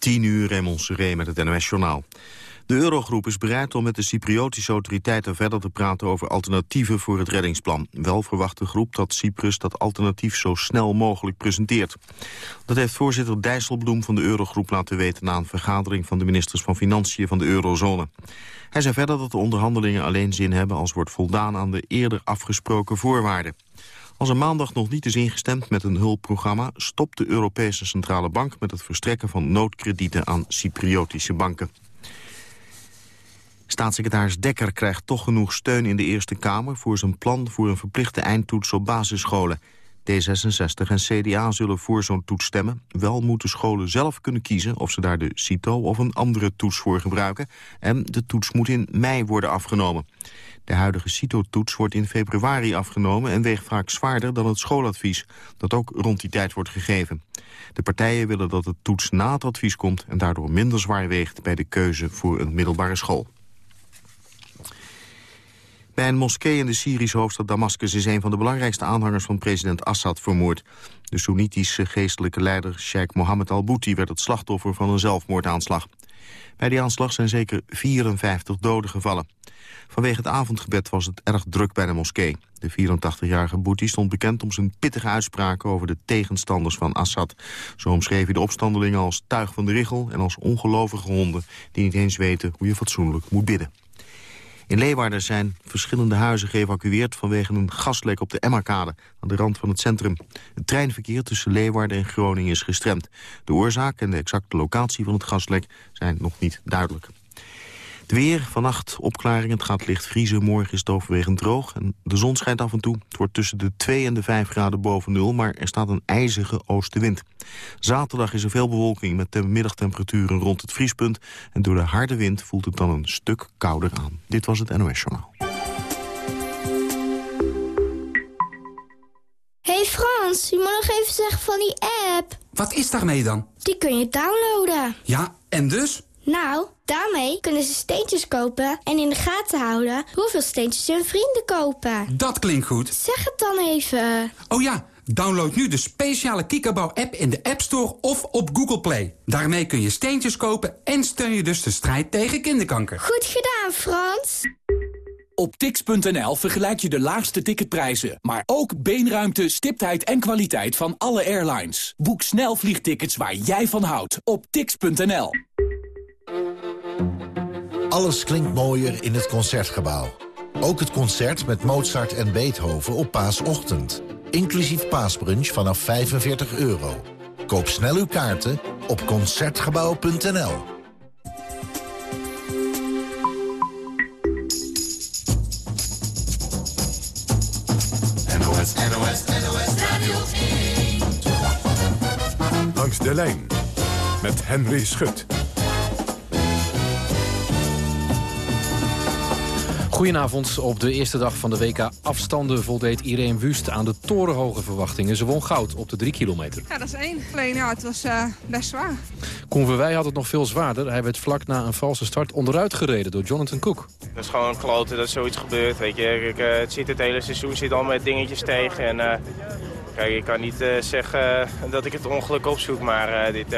10 uur Raymond Seré met het NOS-journaal. De Eurogroep is bereid om met de Cypriotische autoriteiten verder te praten over alternatieven voor het reddingsplan. Wel verwacht de groep dat Cyprus dat alternatief zo snel mogelijk presenteert. Dat heeft voorzitter Dijsselbloem van de Eurogroep laten weten na een vergadering van de ministers van Financiën van de eurozone. Hij zei verder dat de onderhandelingen alleen zin hebben als wordt voldaan aan de eerder afgesproken voorwaarden. Als er maandag nog niet is ingestemd met een hulpprogramma... stopt de Europese Centrale Bank met het verstrekken van noodkredieten aan Cypriotische banken. Staatssecretaris Dekker krijgt toch genoeg steun in de Eerste Kamer... voor zijn plan voor een verplichte eindtoets op basisscholen. D66 en CDA zullen voor zo'n toets stemmen. Wel moeten scholen zelf kunnen kiezen of ze daar de CITO of een andere toets voor gebruiken. En de toets moet in mei worden afgenomen. De huidige CITO-toets wordt in februari afgenomen... en weegt vaak zwaarder dan het schooladvies, dat ook rond die tijd wordt gegeven. De partijen willen dat de toets na het advies komt... en daardoor minder zwaar weegt bij de keuze voor een middelbare school. Bij een moskee in de Syrische hoofdstad Damascus is een van de belangrijkste aanhangers van president Assad vermoord. De Soenitische geestelijke leider Sheikh Mohammed al-Bouti werd het slachtoffer van een zelfmoordaanslag. Bij die aanslag zijn zeker 54 doden gevallen. Vanwege het avondgebed was het erg druk bij de moskee. De 84-jarige Bouti stond bekend om zijn pittige uitspraken over de tegenstanders van Assad. Zo omschreef hij de opstandelingen als tuig van de richel en als ongelovige honden die niet eens weten hoe je fatsoenlijk moet bidden. In Leeuwarden zijn verschillende huizen geëvacueerd vanwege een gaslek op de Emmakade aan de rand van het centrum. Het treinverkeer tussen Leeuwarden en Groningen is gestremd. De oorzaak en de exacte locatie van het gaslek zijn nog niet duidelijk. Het weer, vannacht opklaringen, het gaat licht vriezen. Morgen is het overwegend droog en de zon schijnt af en toe. Het wordt tussen de 2 en de 5 graden boven nul, maar er staat een ijzige oostenwind. Zaterdag is er veel bewolking met de middagtemperaturen rond het vriespunt. En door de harde wind voelt het dan een stuk kouder aan. Dit was het NOS Journaal. Hey Frans, je moet nog even zeggen van die app. Wat is daarmee dan? Die kun je downloaden. Ja, en dus? Nou, daarmee kunnen ze steentjes kopen en in de gaten houden hoeveel steentjes hun vrienden kopen. Dat klinkt goed. Zeg het dan even. Oh ja, download nu de speciale Kikkerbouw-app in de App Store of op Google Play. Daarmee kun je steentjes kopen en steun je dus de strijd tegen kinderkanker. Goed gedaan, Frans. Op tix.nl vergelijk je de laagste ticketprijzen, maar ook beenruimte, stiptheid en kwaliteit van alle airlines. Boek snel vliegtickets waar jij van houdt op tix.nl. Alles klinkt mooier in het Concertgebouw. Ook het concert met Mozart en Beethoven op paasochtend. Inclusief paasbrunch vanaf 45 euro. Koop snel uw kaarten op Concertgebouw.nl. NOS, NOS, NOS Radio 1. Langs de lijn met Henry Schut. Goedenavond. Op de eerste dag van de WK afstanden voldeed Irene Wust aan de torenhoge verwachtingen. Ze won goud op de drie kilometer. Ja, dat is één. Alleen ja, het was uh, best zwaar. Koen Verwij had het nog veel zwaarder. Hij werd vlak na een valse start onderuit gereden door Jonathan Cook. Dat is gewoon kloten dat zoiets gebeurt. Weet je. Ik, uh, het, zit het hele seizoen zit al met dingetjes tegen. En, uh, kijk, ik kan niet zeggen dat ik het ongeluk opzoek, maar dit...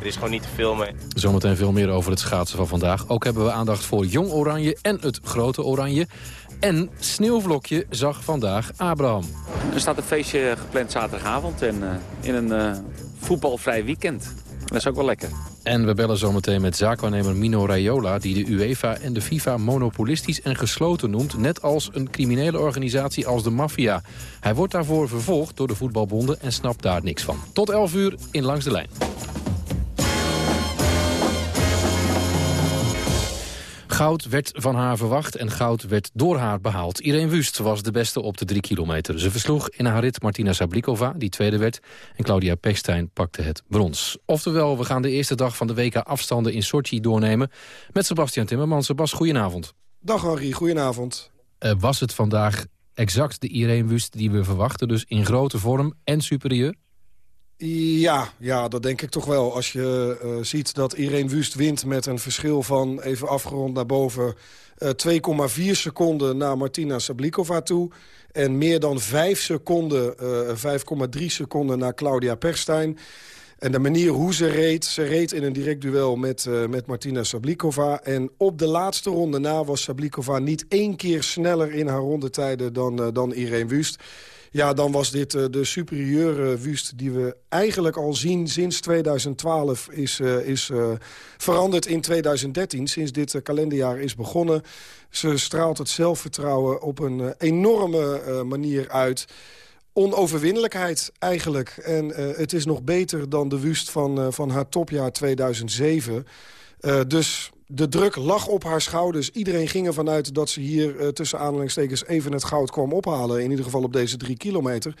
Er is gewoon niet te filmen. Zometeen veel meer over het schaatsen van vandaag. Ook hebben we aandacht voor Jong Oranje en het Grote Oranje. En Sneeuwvlokje zag vandaag Abraham. Er staat een feestje gepland zaterdagavond en uh, in een uh, voetbalvrij weekend. Dat is ook wel lekker. En we bellen zometeen met zaakwaarnemer Mino Raiola... die de UEFA en de FIFA monopolistisch en gesloten noemt... net als een criminele organisatie als de maffia. Hij wordt daarvoor vervolgd door de voetbalbonden en snapt daar niks van. Tot 11 uur in Langs de Lijn. Goud werd van haar verwacht en goud werd door haar behaald. Irene Wust was de beste op de drie kilometer. Ze versloeg in haar rit Martina Sablikova, die tweede werd... en Claudia Pechstein pakte het brons. Oftewel, we gaan de eerste dag van de WK afstanden in Sochi doornemen... met Sebastian Timmermans. Sebas, goedenavond. Dag Henri, goedenavond. Uh, was het vandaag exact de Irene Wust die we verwachten... dus in grote vorm en superieur? Ja, ja, dat denk ik toch wel. Als je uh, ziet dat Irene Wust wint met een verschil van, even afgerond naar boven... Uh, 2,4 seconden naar Martina Sablikova toe. En meer dan 5 seconden, uh, 5,3 seconden naar Claudia Perstijn. En de manier hoe ze reed, ze reed in een direct duel met, met Martina Sablikova. En op de laatste ronde na was Sablikova niet één keer sneller in haar rondetijden dan, dan Irene Wust. Ja, dan was dit uh, de superieure Wust die we eigenlijk al zien sinds 2012 is, is veranderd in 2013. Sinds dit kalenderjaar is begonnen. Ze straalt het zelfvertrouwen op een enorme manier uit onoverwinnelijkheid eigenlijk. En het is nog beter dan de wust van, van haar topjaar 2007. Uh, dus de druk lag op haar schouders. Iedereen ging ervan uit dat ze hier tussen aanhalingstekens even het goud kwam ophalen. In ieder geval op deze drie kilometer.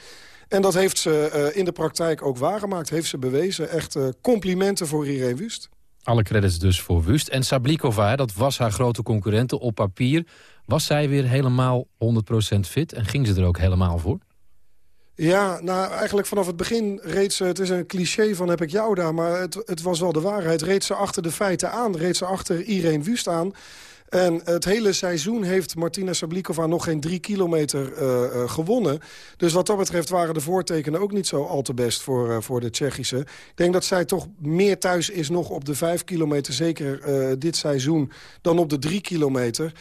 En dat heeft ze in de praktijk ook waargemaakt. Heeft ze bewezen. Echt complimenten voor Irene Wust. Alle credits dus voor Wust. En Sablikova, dat was haar grote concurrente op papier. Was zij weer helemaal 100% fit en ging ze er ook helemaal voor? Ja, nou eigenlijk vanaf het begin reed ze... het is een cliché van heb ik jou daar, maar het, het was wel de waarheid... reed ze achter de feiten aan, reed ze achter Irene Wust aan... En het hele seizoen heeft Martina Sablikova nog geen drie kilometer uh, uh, gewonnen. Dus wat dat betreft waren de voortekenen ook niet zo al te best voor, uh, voor de Tsjechische. Ik denk dat zij toch meer thuis is nog op de vijf kilometer, zeker dit seizoen, dan op de drie kilometer.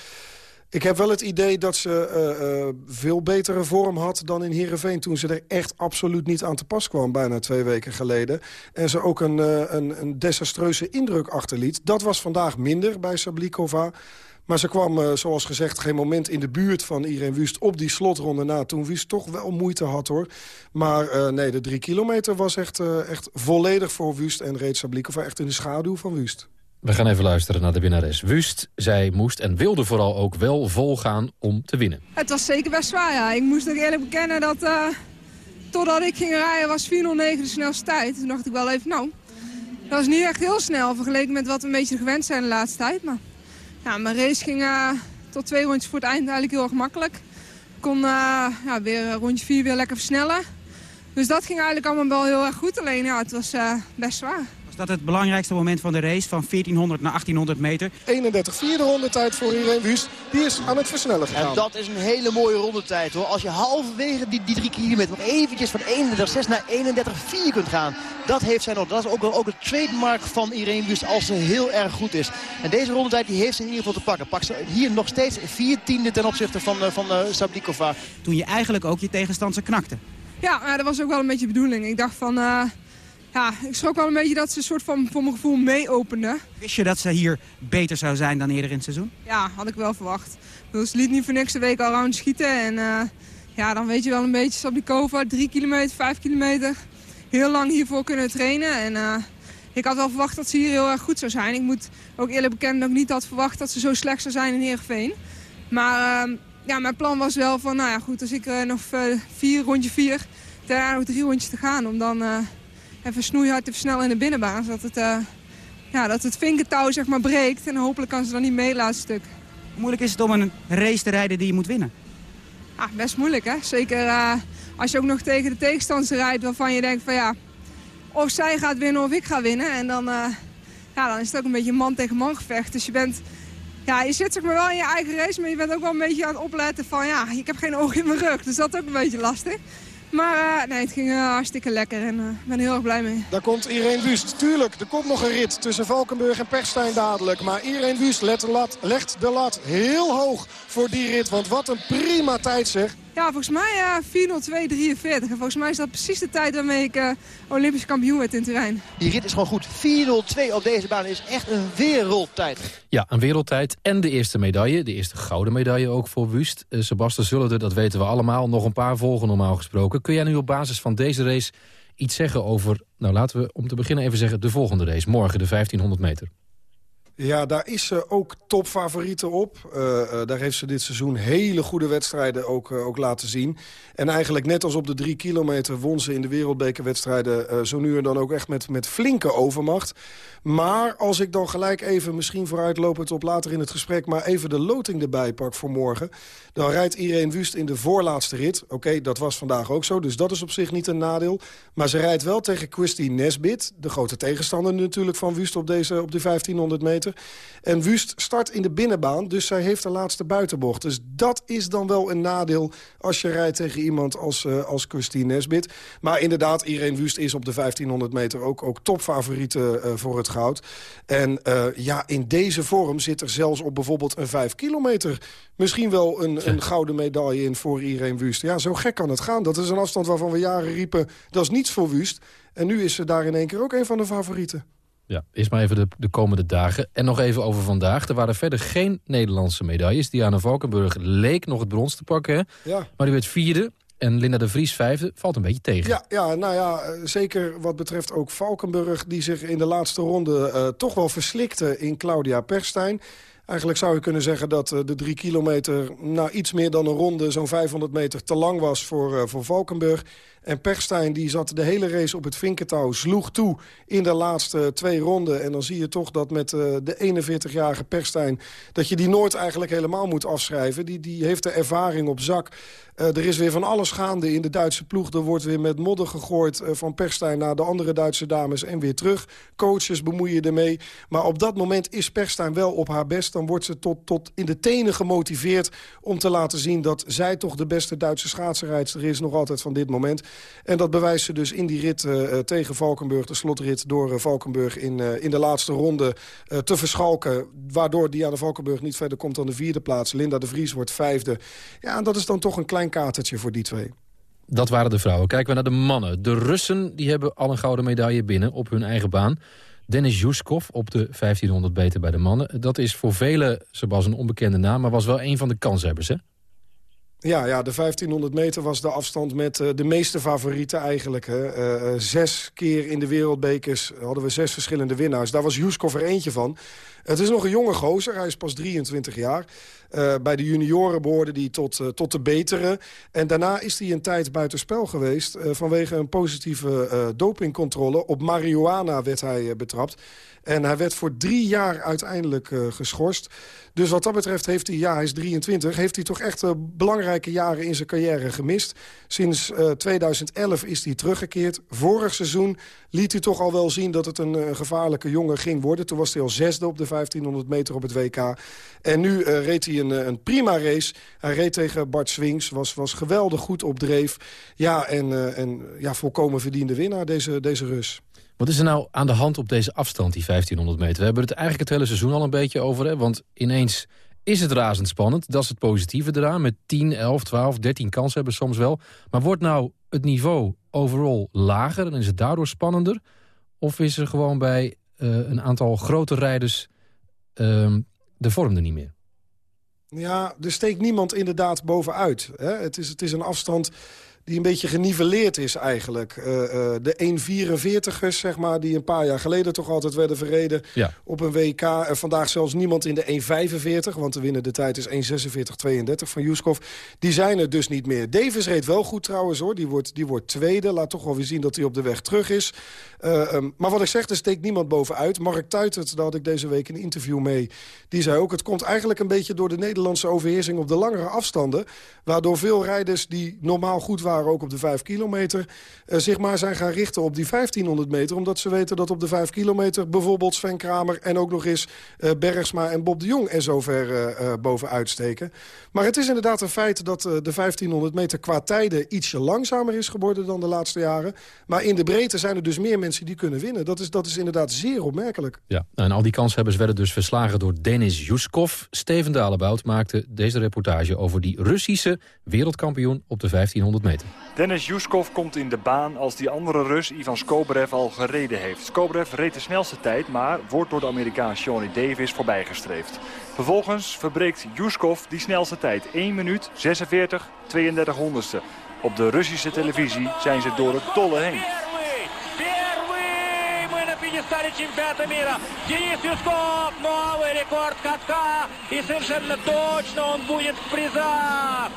Ik heb wel het idee dat ze uh, uh, veel betere vorm had dan in Heerenveen... toen ze er echt absoluut niet aan te pas kwam, bijna twee weken geleden. En ze ook een, uh, een, een desastreuze indruk achterliet. Dat was vandaag minder bij Sablikova. Maar ze kwam, zoals gezegd, geen moment in de buurt van Irene Wust... op die slotronde na, toen Wust toch wel moeite had, hoor. Maar nee, de drie kilometer was echt, echt volledig voor Wust... en reed Sablikova echt in de schaduw van Wust. We gaan even luisteren naar de winnares Wust. Zij moest en wilde vooral ook wel volgaan om te winnen. Het was zeker best zwaar, ja. Ik moest ook eerlijk bekennen dat... Uh, totdat ik ging rijden was 4.09 de snelste tijd. Toen dacht ik wel even, nou... Dat is niet echt heel snel vergeleken met wat we een beetje gewend zijn de laatste tijd. Maar ja, mijn race ging uh, tot twee rondjes voor het eind eigenlijk heel erg makkelijk. Ik kon uh, ja, weer rondje 4 weer lekker versnellen. Dus dat ging eigenlijk allemaal wel heel erg goed. Alleen ja, het was best zwaar dat het belangrijkste moment van de race van 1400 naar 1800 meter. 31 vierde rondetijd voor Irene Wust. Die is aan het versnellen gegaan. En dat is een hele mooie rondetijd hoor. Als je halverwege die, die drie kilometer nog eventjes van 31,6 naar 31,4 kunt gaan. Dat heeft zij nog. Dat is ook, ook het trademark van Irene Wust als ze heel erg goed is. En deze rondetijd die heeft ze in ieder geval te pakken. Pak ze hier nog steeds vier tiende ten opzichte van, uh, van uh, Sablikova. Toen je eigenlijk ook je tegenstander knakte. Ja, dat was ook wel een beetje de bedoeling. Ik dacht van... Uh ja, ik schrok wel een beetje dat ze een soort van, voor mijn gevoel, mee opende. Wist je dat ze hier beter zou zijn dan eerder in het seizoen? Ja, had ik wel verwacht. Dus ze liet niet voor niks de week al round schieten. En uh, ja, dan weet je wel een beetje, Sablikova, drie kilometer, vijf kilometer. Heel lang hiervoor kunnen trainen. En uh, ik had wel verwacht dat ze hier heel erg goed zou zijn. Ik moet ook eerlijk bekennen dat ik niet had verwacht dat ze zo slecht zou zijn in Heerenveen. Maar uh, ja, mijn plan was wel van, nou ja goed, als ik nog vier, rondje vier, daarna nog drie rondjes te gaan. Om dan even snoeihard te versnellen in de binnenbaan. Zodat het, uh, ja, dat het vinkentouw zeg maar, breekt. En hopelijk kan ze dan niet mee laatste stuk. Hoe moeilijk is het om een race te rijden die je moet winnen? Ah, best moeilijk hè. Zeker uh, als je ook nog tegen de tegenstander rijdt waarvan je denkt van ja... Of zij gaat winnen of ik ga winnen. En dan, uh, ja, dan is het ook een beetje man tegen man gevecht. Dus je bent... Ja, je zit zeg maar wel in je eigen race, maar je bent ook wel een beetje aan het opletten van ja, ik heb geen oog in mijn rug. Dus dat is ook een beetje lastig. Maar uh, nee, het ging uh, hartstikke lekker en uh, ik ben heel erg blij mee. Daar komt Irene Wust. Tuurlijk, er komt nog een rit tussen Valkenburg en Perstijn dadelijk. Maar Irene Wust legt de lat heel hoog voor die rit. Want wat een prima tijd zeg. Ja, volgens mij ja, 4.02.43. En volgens mij is dat precies de tijd waarmee ik uh, Olympisch kampioen werd in Turijn. Die rit is gewoon goed. 4.02 op deze baan is echt een wereldtijd. Ja, een wereldtijd. En de eerste medaille, de eerste gouden medaille ook voor Wust. Uh, Sebastian Zullen dat weten we allemaal. Nog een paar volgen normaal gesproken. Kun jij nu op basis van deze race iets zeggen over... Nou, laten we om te beginnen even zeggen de volgende race. Morgen de 1500 meter. Ja, daar is ze ook topfavoriete op. Uh, uh, daar heeft ze dit seizoen hele goede wedstrijden ook, uh, ook laten zien. En eigenlijk net als op de drie kilometer won ze in de wereldbekerwedstrijden... zo nu en dan ook echt met, met flinke overmacht. Maar als ik dan gelijk even, misschien vooruitlopend op later in het gesprek... maar even de loting erbij pak voor morgen... dan rijdt Irene Wust in de voorlaatste rit. Oké, dat was vandaag ook zo, dus dat is op zich niet een nadeel. Maar ze rijdt wel tegen Christy Nesbit, de grote tegenstander natuurlijk van Wust op, deze, op die 1500 meter En Wust start in de binnenbaan, dus zij heeft de laatste buitenbocht. Dus dat is dan wel een nadeel als je rijdt tegen iemand als, uh, als Christine Nesbit. Maar inderdaad, Irene Wust is op de 1500 meter ook, ook topfavoriete uh, voor het goud. En uh, ja, in deze vorm zit er zelfs op bijvoorbeeld een 5 kilometer... misschien wel een, een gouden medaille in voor Irene Wust. Ja, zo gek kan het gaan. Dat is een afstand waarvan we jaren riepen, dat is niets voor Wust. En nu is ze daar in één keer ook een van de favorieten. Ja, eerst maar even de, de komende dagen. En nog even over vandaag. Er waren verder geen Nederlandse medailles. Diana Valkenburg leek nog het brons te pakken. Ja. Maar die werd vierde. En Linda de Vries vijfde valt een beetje tegen. Ja, ja, nou ja, eh, zeker wat betreft ook Valkenburg... die zich in de laatste ronde uh, toch wel verslikte in Claudia Perstijn. Eigenlijk zou je kunnen zeggen dat uh, de drie kilometer... nou iets meer dan een ronde, zo'n 500 meter te lang was voor, voor Valkenburg. En Perstijn die zat de hele race op het vinkentouw, sloeg toe in de laatste twee ronden. En dan zie je toch dat met uh, de 41-jarige Perstijn... dat je die nooit eigenlijk helemaal moet afschrijven. Die, die heeft de ervaring op zak. Uh, er is weer van alles gaande in de Duitse ploeg. Er wordt weer met modder gegooid uh, van Perstijn naar de andere Duitse dames en weer terug. Coaches bemoeien ermee. Maar op dat moment is Perstijn wel op haar best. Dan wordt ze tot, tot in de tenen gemotiveerd om te laten zien... dat zij toch de beste Duitse schaatsenrijdster is nog altijd van dit moment. En dat bewijst ze dus in die rit uh, tegen Valkenburg, de slotrit door uh, Valkenburg in, in de laatste ronde te verschalken. Waardoor Diana Valkenburg niet verder komt dan de vierde plaats. Linda de Vries wordt vijfde. Ja, en dat is dan toch een klein katertje voor die twee. Dat waren de vrouwen. Kijken we naar de mannen. De Russen die hebben al een gouden medaille binnen op hun eigen baan. Dennis Juskov op de 1500 meter bij de mannen. Dat is voor velen, Sebas, een onbekende naam... maar was wel een van de kanshebbers, hè? Ja, ja, de 1500 meter was de afstand met uh, de meeste favorieten eigenlijk. Hè. Uh, uh, zes keer in de wereldbekers hadden we zes verschillende winnaars. Daar was Juskov er eentje van. Het is nog een jonge gozer, hij is pas 23 jaar. Bij de junioren behoorde hij tot, tot de betere. En daarna is hij een tijd buitenspel geweest... Vanwege een positieve dopingcontrole. Op marihuana werd hij betrapt. En hij werd voor drie jaar uiteindelijk geschorst. Dus wat dat betreft heeft hij, ja, hij is 23... heeft hij toch echt belangrijke jaren in zijn carrière gemist. Sinds 2011 is hij teruggekeerd. Vorig seizoen liet hij toch al wel zien dat het een gevaarlijke jongen ging worden. Toen was hij al zesde op de 1500 meter op het WK. En nu reed hij een, een, prima race. Hij reed tegen Bart Swings, was, was geweldig goed op dreef. Ja, en, en ja, volkomen verdiende winnaar, deze, deze Rus. Wat is er nou aan de hand op deze afstand, die 1500 meter? We hebben het eigenlijk het hele seizoen al een beetje over, hè? want ineens is het razendspannend. Dat is het positieve eraan, met 10, 11, 12, 13 kansen hebben soms wel. Maar wordt nou het niveau overal lager en is het daardoor spannender? Of is er gewoon bij uh, een aantal grote rijders uh, de vorm er niet meer? Ja, er steekt niemand inderdaad bovenuit. Hè? Het, is, het is een afstand die een beetje geniveleerd is eigenlijk. Uh, uh, de 1,44ers, zeg maar, die een paar jaar geleden toch altijd werden verreden ja. op een WK. En vandaag zelfs niemand in de 1,45, want de winnende tijd is 1,46,32 van Juskov. Die zijn er dus niet meer. Davis reed wel goed trouwens, hoor. Die wordt, die wordt tweede. Laat toch wel weer zien dat hij op de weg terug is. Uh, um, maar wat ik zeg, er steekt niemand bovenuit. Mark Tuitert, daar had ik deze week een interview mee. Die zei ook, het komt eigenlijk een beetje door de Nederlandse overheersing op de langere afstanden. Waardoor veel rijders die normaal goed waren ook op de 5 kilometer... Uh, zich maar zijn gaan richten op die 1500 meter. Omdat ze weten dat op de 5 kilometer bijvoorbeeld Sven Kramer... en ook nog eens uh, Bergsma en Bob de Jong er zover uh, bovenuit steken. Maar het is inderdaad een feit dat de 1500 meter qua tijden... ietsje langzamer is geworden dan de laatste jaren. Maar in de breedte zijn er dus meer mensen die kunnen winnen. Dat is, dat is inderdaad zeer opmerkelijk. Ja, en al die kanshebbers werden dus verslagen door Denis Juskov. Steven Dalebout maakte deze reportage over die Russische wereldkampioen op de 1500 meter. Dennis Juskov komt in de baan als die andere Rus Ivan Skobrev al gereden heeft. Skobrev reed de snelste tijd, maar wordt door de Amerikaan Shawnee Davis voorbijgestreefd. Vervolgens verbreekt Juskov die snelste tijd. 1 minuut 46, 32 honderdste. Op de Russische televisie zijn ze door het dolle heen. стали чемпионата мира. Денис Юсков, новый рекорд катка. И совершенно точно он будет в призах.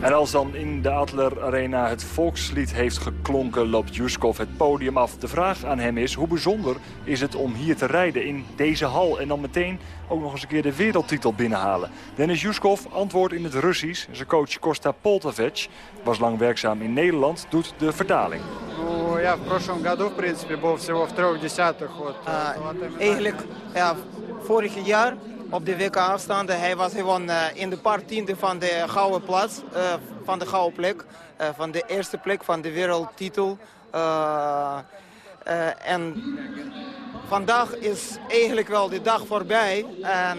En als dan in de Adler Arena het volkslied heeft geklonken... loopt Juskov het podium af. De vraag aan hem is, hoe bijzonder is het om hier te rijden in deze hal... en dan meteen ook nog eens een keer de wereldtitel binnenhalen. Dennis Juskov antwoordt in het Russisch. Zijn coach Kosta Poltavec was lang werkzaam in Nederland, doet de vertaling. Ну, я в прошлом году, в принципе, был всего в трех десятых. Вот, Eigenlijk, ja, vorig jaar op de WK-afstanden. Hij was gewoon uh, in de paar tiende van de gouden plaats, uh, van de gouden plek. Uh, van de eerste plek van de wereldtitel. en vandaag is eigenlijk wel de dag voorbij. En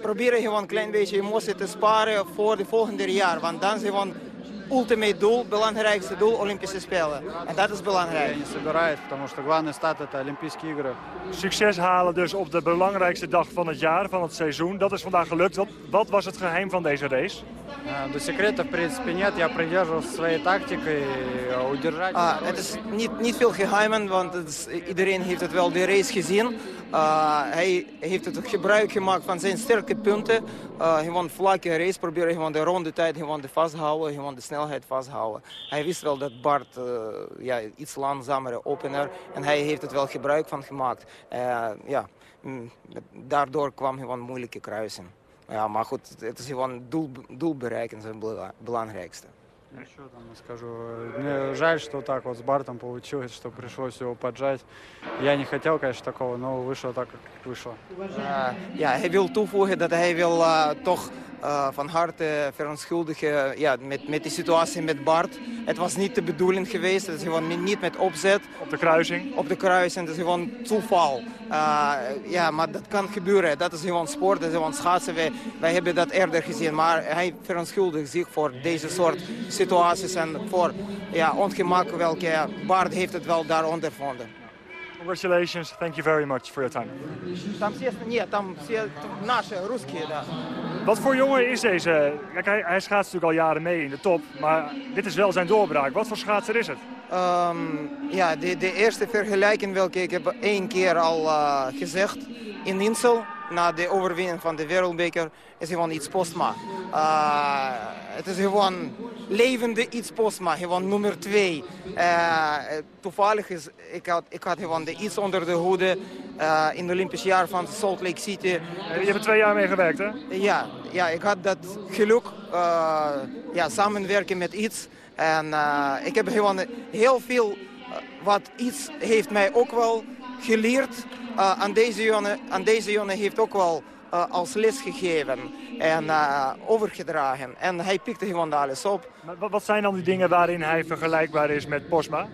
proberen gewoon een klein beetje emotie te sparen voor de volgende jaar. Want dan zijn we ultimate doel, belangrijkste doel, Olympische Spelen. En dat is belangrijk. Succes halen dus op de belangrijkste dag van het jaar, van het seizoen. Dat is vandaag gelukt. Wat, wat was het geheim van deze race? До секрета, в принципе, нет. Я придерживался своей тактикой. Удержать... Uh, het is niet, niet veel geheimen, want is, iedereen heeft het wel de race gezien. Uh, hij heeft het gebruik gemaakt van zijn sterke punten. Uh, gewoon vlakke race proberen, gewoon de rondetijd gewoon de vasthouden, gewoon de snelheid vasthouden. Hij wist wel dat Bart uh, ja, iets langzamere opener en hij heeft het wel gebruik van gemaakt. ja, mm, daardoor kwam gewoon moeilijke kruisen. Ja, maar goed, het is gewoon doel, doel bereiken zijn belangrijkste. Еще там скажу, мне жаль, что так вот с Бартом получилось, что пришлось его поджать. Я не хотел, конечно, такого, но вышло так, как вышло. Uh, ja, hij wil toevoegen dat hij wil uh, toch uh, van harte verontschuldigen ja, met, met die situatie met Bart. Het was niet de bedoeling geweest, het is gewoon niet met opzet. Op de kruising? Op de kruising, het is gewoon toeval. ja, maar dat kan gebeuren, dat is gewoon sport, dat is gewoon schaatsen. Wij, wij hebben dat eerder gezien, maar hij verontschuldigt zich voor deze soort situaties en voor ja, ongemak welke Bart heeft het wel daar ondervonden. Congratulations, thank you very much for your time. Там все, нет, там все наши, русские, да. Wat voor jongen is deze? Kijk, hij, hij schaatst natuurlijk al jaren mee in de top, maar dit is wel zijn doorbraak. Wat voor schaatser is het? Um, ja, de, de eerste vergelijking welke ik heb één keer al uh, gezegd in Insel na de overwinning van de wereldbeker is gewoon iets postma. Uh, het is gewoon levende iets postma, gewoon nummer twee. Uh, toevallig is, ik had, ik had gewoon de iets onder de hoede uh, in het Olympisch jaar van Salt Lake City. Je hebt er twee jaar mee gewerkt, hè? Ja, ja ik had dat geluk, ja, samenwerken met iets. En ik heb gewoon heel veel, wat iets heeft mij ook wel geleerd. Uh, aan, deze jongen, aan deze jongen heeft ook wel uh, als les gegeven en uh, overgedragen. En hij pikte gewoon alles op. Maar wat zijn dan die dingen waarin hij vergelijkbaar is met Posma?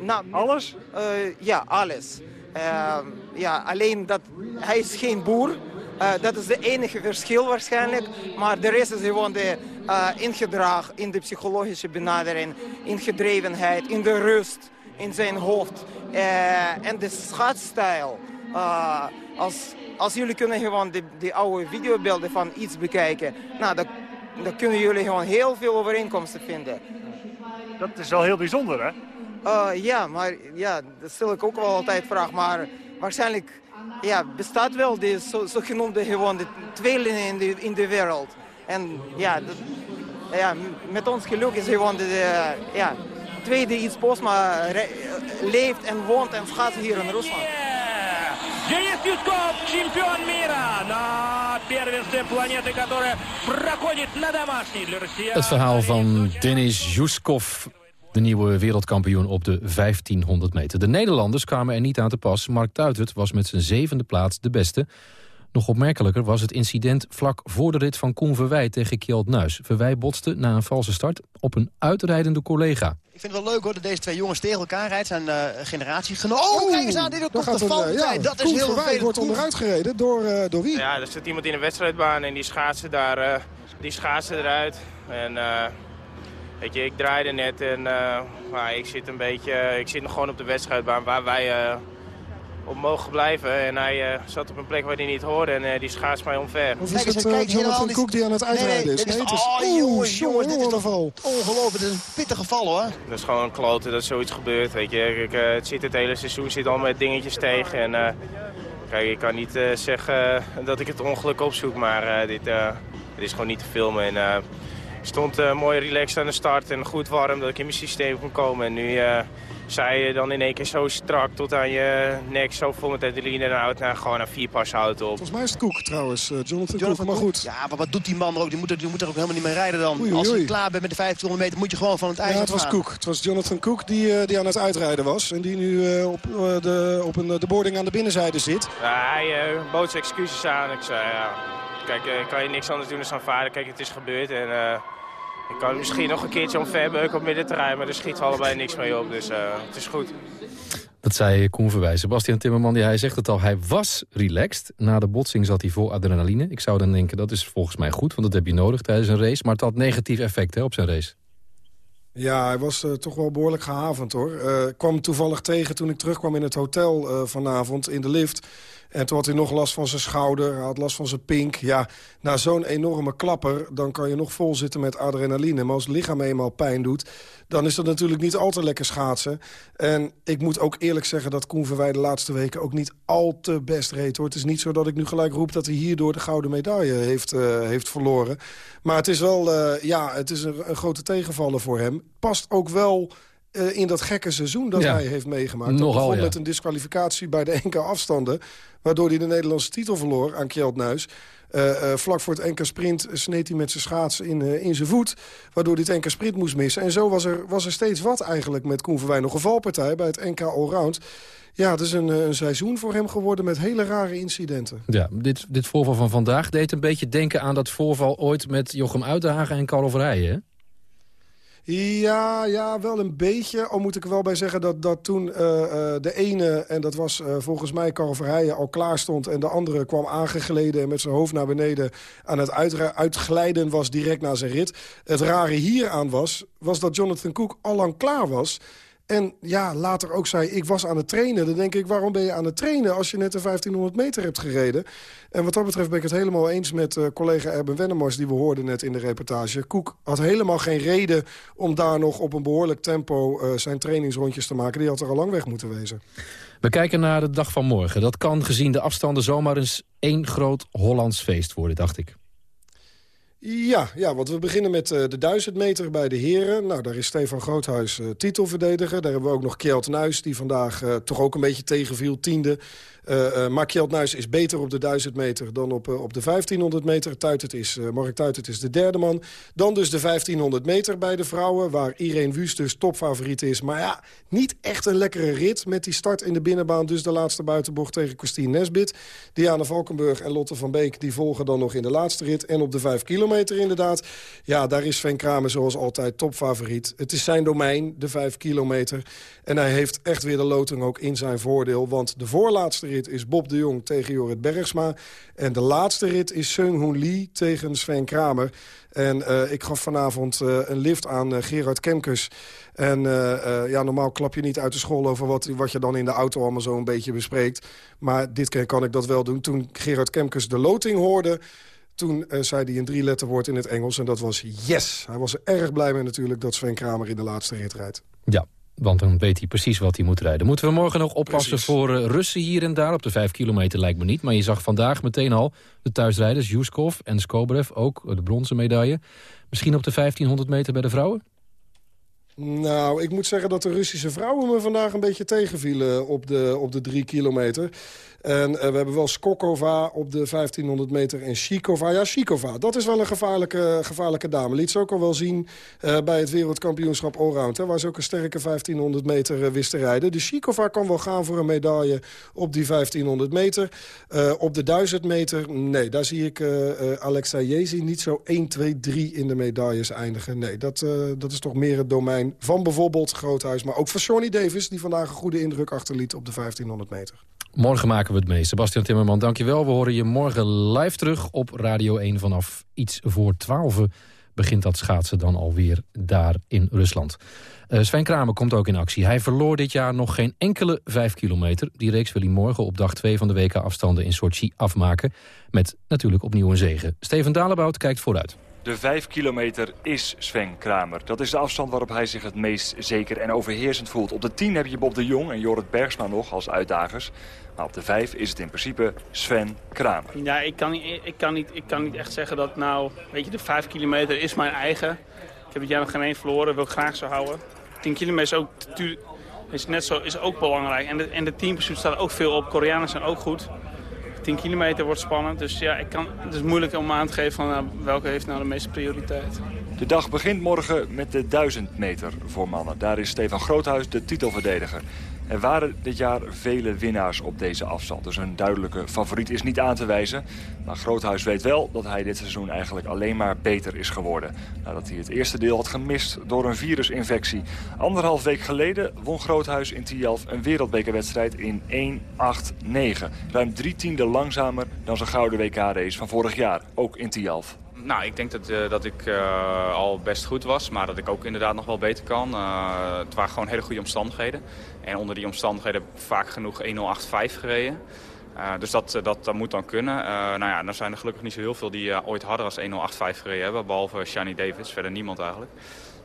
nou, alles? ja, alles. ja, alleen dat hij is geen boer. Dat is het enige verschil waarschijnlijk. Maar de rest is gewoon de ingedrag in de psychologische benadering, in gedrevenheid, in de rust in zijn hoofd. Uh, en de schaatsstijl. Uh, als, als jullie kunnen gewoon die, die oude videobeelden van iets bekijken, nou, dan, dan kunnen jullie gewoon heel veel overeenkomsten vinden. Dat is wel heel bijzonder, hè? Uh, ja, maar ja, dat stel ik ook wel altijd vraag. Maar waarschijnlijk ja, bestaat wel die zo, zogenoemde gewoon de tweelingen in de, in de wereld. En ja, dat, ja, met ons geluk is gewoon de, de ja, tweede iets Postma leeft en woont en gaat hier in Rusland. Денис Юсков, чемпион мира на первенстве планеты, которая проходит на домашней для России. Het verhaal van Denis Juskov, de nieuwe wereldkampioen op de 1500 meter. De Nederlanders kwamen er niet aan te pas. Mark Tuitert was met zijn zevende plaats de beste. Nog opmerkelijker was het incident vlak voor de rit van Koen Verwij tegen Kjeld Nuis. Verwij botste na een valse start op een uitrijdende collega. Ik vind het wel leuk hoor dat deze twee jongens tegen elkaar rijden. zijn uh, generatiegenoten. Oh, kijk eens aan, dit is toch de valpartij. Ja, dat is heel vervelend. wordt onderuit gereden door, uh, door wie? Ja, er zit iemand in de wedstrijdbaan en die schaatsen daar, uh, die schaatsen eruit. En weet je, ik draaide net en maar ik zit een beetje, ik zit nog gewoon op de wedstrijdbaan waar wij op mogen blijven. En hij uh, zat op een plek waar hij niet hoorde en uh, die schaats mij omver. Of is het uh, Jonathan Cook die aan het uitrijden is? Nee, het is... Oh, jongens, jongens, dit is ongelooflijk. Dit is een pittige val, hoor. Dat is gewoon kloten dat zoiets gebeurt, weet je. Ik, het, zit het hele seizoen zit al met dingetjes tegen. En kijk, ik kan niet zeggen dat ik het ongeluk opzoek, maar dit, dit is gewoon niet te filmen. En, ik stond mooi relaxed aan de start en goed warm dat ik in mijn systeem kon komen. En nu zij dan in één keer zo strak tot aan je nek, zo vol met adrenaline en houdt naar gewoon een vier pas auto op. Volgens mij is het Koek trouwens, uh, Jonathan, Jonathan maar goed. Ja, maar wat doet die man er ook? Die moet er, die moet er ook helemaal niet mee rijden dan. Als je klaar bent met de 1500 meter moet je gewoon van het ijs Ja, het was Koek. Het was Jonathan Koek die, uh, die aan het uitrijden was. En die nu uh, op, de, op een, de boarding aan de binnenzijde zit. Ja, hij bood zijn excuses aan. Ik zei, ja, kijk, ik kan je niks anders doen dan aanvaarden. Kijk, het is gebeurd en... Ik kan misschien nog een keertje omverbeuken op middenterrein, maar er schiet allebei niks mee op. Dus uh, het is goed. Dat zei Koen Verwijs. Sebastian Timmerman, die, hij zegt het al, hij was relaxed. Na de botsing zat hij vol adrenaline. Ik zou dan denken, dat is volgens mij goed, want dat heb je nodig tijdens een race. Maar het had negatief effect hè, op zijn race. Ja, hij was uh, toch wel behoorlijk gehavend hoor. Uh, kwam toevallig tegen toen ik terugkwam in het hotel uh, vanavond in de lift. En toen had hij nog last van zijn schouder, hij had last van zijn pink. Ja, na zo'n enorme klapper, dan kan je nog vol zitten met adrenaline. Maar als het lichaam eenmaal pijn doet, dan is dat natuurlijk niet al te lekker schaatsen. En ik moet ook eerlijk zeggen dat Koen Verwij de laatste weken ook niet al te best reed. Hoor. Het is niet zo dat ik nu gelijk roep dat hij hierdoor de gouden medaille heeft, uh, heeft verloren. Maar het is wel uh, ja, het is een, een grote tegenvaller voor hem. Past ook wel uh, in dat gekke seizoen dat ja. hij heeft meegemaakt. Nogal, dat begon ja. met een disqualificatie bij de enkele afstanden... waardoor hij de Nederlandse titel verloor aan Kjeld Nuis. Uh, uh, vlak voor het enkele sprint sneed hij met zijn schaats in, uh, in zijn voet... waardoor hij het enkele sprint moest missen. En zo was er, was er steeds wat eigenlijk met Koen Verwijn. Nog een valpartij bij het NK Allround. Ja, het is een, een seizoen voor hem geworden met hele rare incidenten. Ja, dit, dit voorval van vandaag deed een beetje denken aan dat voorval ooit... met Jochem Uitenhagen en Verheijen, hè? Ja, ja, wel een beetje. Al moet ik er wel bij zeggen dat, dat toen uh, uh, de ene... en dat was uh, volgens mij Verheijen al klaar stond... en de andere kwam aangegleden en met zijn hoofd naar beneden... aan het uitglijden was direct na zijn rit. Het rare hieraan was, was dat Jonathan Cook allang klaar was... En ja, later ook zei, ik was aan het trainen. Dan denk ik, waarom ben je aan het trainen als je net de 1500 meter hebt gereden? En wat dat betreft ben ik het helemaal eens met uh, collega Erben Wennemars... die we hoorden net in de reportage. Koek had helemaal geen reden om daar nog op een behoorlijk tempo... Uh, zijn trainingsrondjes te maken. Die had er al lang weg moeten wezen. We kijken naar de dag van morgen. Dat kan gezien de afstanden zomaar eens één groot Hollands feest worden, dacht ik. Ja, ja, want we beginnen met uh, de 1000 meter bij de heren. Nou, daar is Stefan Groothuis uh, titelverdediger. Daar hebben we ook nog Kjeld Nuis, die vandaag uh, toch ook een beetje tegenviel, tiende. Uh, maar Kjeld Nuis is beter op de 1000 meter dan op, uh, op de 1500 meter. Tuitert is, uh, Mark Tuitert is de derde man. Dan dus de 1500 meter bij de vrouwen... waar Irene Wust dus topfavoriet is. Maar ja, niet echt een lekkere rit met die start in de binnenbaan. Dus de laatste buitenbocht tegen Christine Nesbit. Diana Valkenburg en Lotte van Beek die volgen dan nog in de laatste rit. En op de 5 kilometer inderdaad. Ja, daar is Sven Kramer zoals altijd topfavoriet. Het is zijn domein, de 5 kilometer. En hij heeft echt weer de loting ook in zijn voordeel. Want de voorlaatste rit is Bob de Jong tegen Jorrit Bergsma. En de laatste rit is Seung Hoon Lee tegen Sven Kramer. En uh, ik gaf vanavond uh, een lift aan uh, Gerard Kemkes. En ja, normaal klap je niet uit de school over wat, wat je dan in de auto allemaal zo een beetje bespreekt. Maar dit keer kan ik dat wel doen. Toen Gerard Kemkes de loting hoorde... Toen zei hij een drie-letterwoord in het Engels en dat was yes. Hij was er erg blij mee natuurlijk dat Sven Kramer in de laatste rit rijdt. Ja, want dan weet hij precies wat hij moet rijden. Moeten we morgen nog oppassen precies. voor uh, Russen hier en daar? Op de vijf kilometer lijkt me niet. Maar je zag vandaag meteen al de thuisrijders Juskov en Skobrev. Ook de bronzen medaille. Misschien op de 1500 meter bij de vrouwen? Nou, ik moet zeggen dat de Russische vrouwen me vandaag een beetje tegenvielen op de, op de drie kilometer. En uh, we hebben wel Skokova op de 1500 meter en Shikova. Ja, Shikova, dat is wel een gevaarlijke, gevaarlijke dame. Liet ze ook al wel zien uh, bij het wereldkampioenschap allround. Hè, waar ze ook een sterke 1500 meter uh, wist te rijden. De Shikova kan wel gaan voor een medaille op die 1500 meter. op de 1000 meter, nee, daar zie ik Alexa Jezi niet zo 1, 2, 3 in de medailles eindigen. Nee, dat, dat is toch meer het domein van bijvoorbeeld Groothuis. Maar ook van Johnny Davis, die vandaag een goede indruk achterliet op de 1500 meter. Morgen maken we het mee. Sebastian Timmerman, dankjewel. We horen je morgen live terug op Radio 1 vanaf iets voor 12 begint dat schaatsen dan alweer daar in Rusland. Uh, Sven Kramer komt ook in actie. Hij verloor dit jaar nog geen enkele 5 kilometer. Die reeks wil hij morgen op dag 2 van de WK afstanden in Sochi afmaken. Met natuurlijk opnieuw een zegen. Steven Dalebout kijkt vooruit. De 5 kilometer is Sven Kramer. Dat is de afstand waarop hij zich het meest zeker en overheersend voelt. Op de 10 heb je Bob de Jong en Jorrit Bergsma nog als uitdagers. Maar op de 5 is het in principe Sven Kramer. Ja, ik kan, niet, ik, kan niet, ik kan niet echt zeggen dat nou... Weet je, de 5 kilometer is mijn eigen. Ik heb het jaar nog geen één verloren, wil ik graag zo houden. 10 kilometer is ook, is net zo, is ook belangrijk. En de, en de staat ook veel op. Koreanen zijn ook goed. 10 kilometer wordt spannend. Dus ja, ik kan, het is moeilijk om aan te geven van, nou, welke heeft nou de meeste prioriteit. De dag begint morgen met de 1000 meter voor mannen. Daar is Stefan Groothuis de titelverdediger. Er waren dit jaar vele winnaars op deze afstand. Dus een duidelijke favoriet is niet aan te wijzen. Maar Groothuis weet wel dat hij dit seizoen eigenlijk alleen maar beter is geworden. Nadat hij het eerste deel had gemist door een virusinfectie. Anderhalf week geleden won Groothuis in Tialf een wereldbekerwedstrijd in 1.8.9. Ruim drie tiende langzamer dan zijn gouden WK-race van vorig jaar. Ook in Tialf. Nou, ik denk dat, uh, dat ik uh, al best goed was, maar dat ik ook inderdaad nog wel beter kan. Uh, het waren gewoon hele goede omstandigheden. En onder die omstandigheden vaak genoeg 1.085 gereden. dus dat, dat, moet dan kunnen. nou ja, dan zijn er gelukkig niet zo heel veel die ooit harder als 1.085 gereden hebben. Behalve Shani Davis, verder niemand eigenlijk.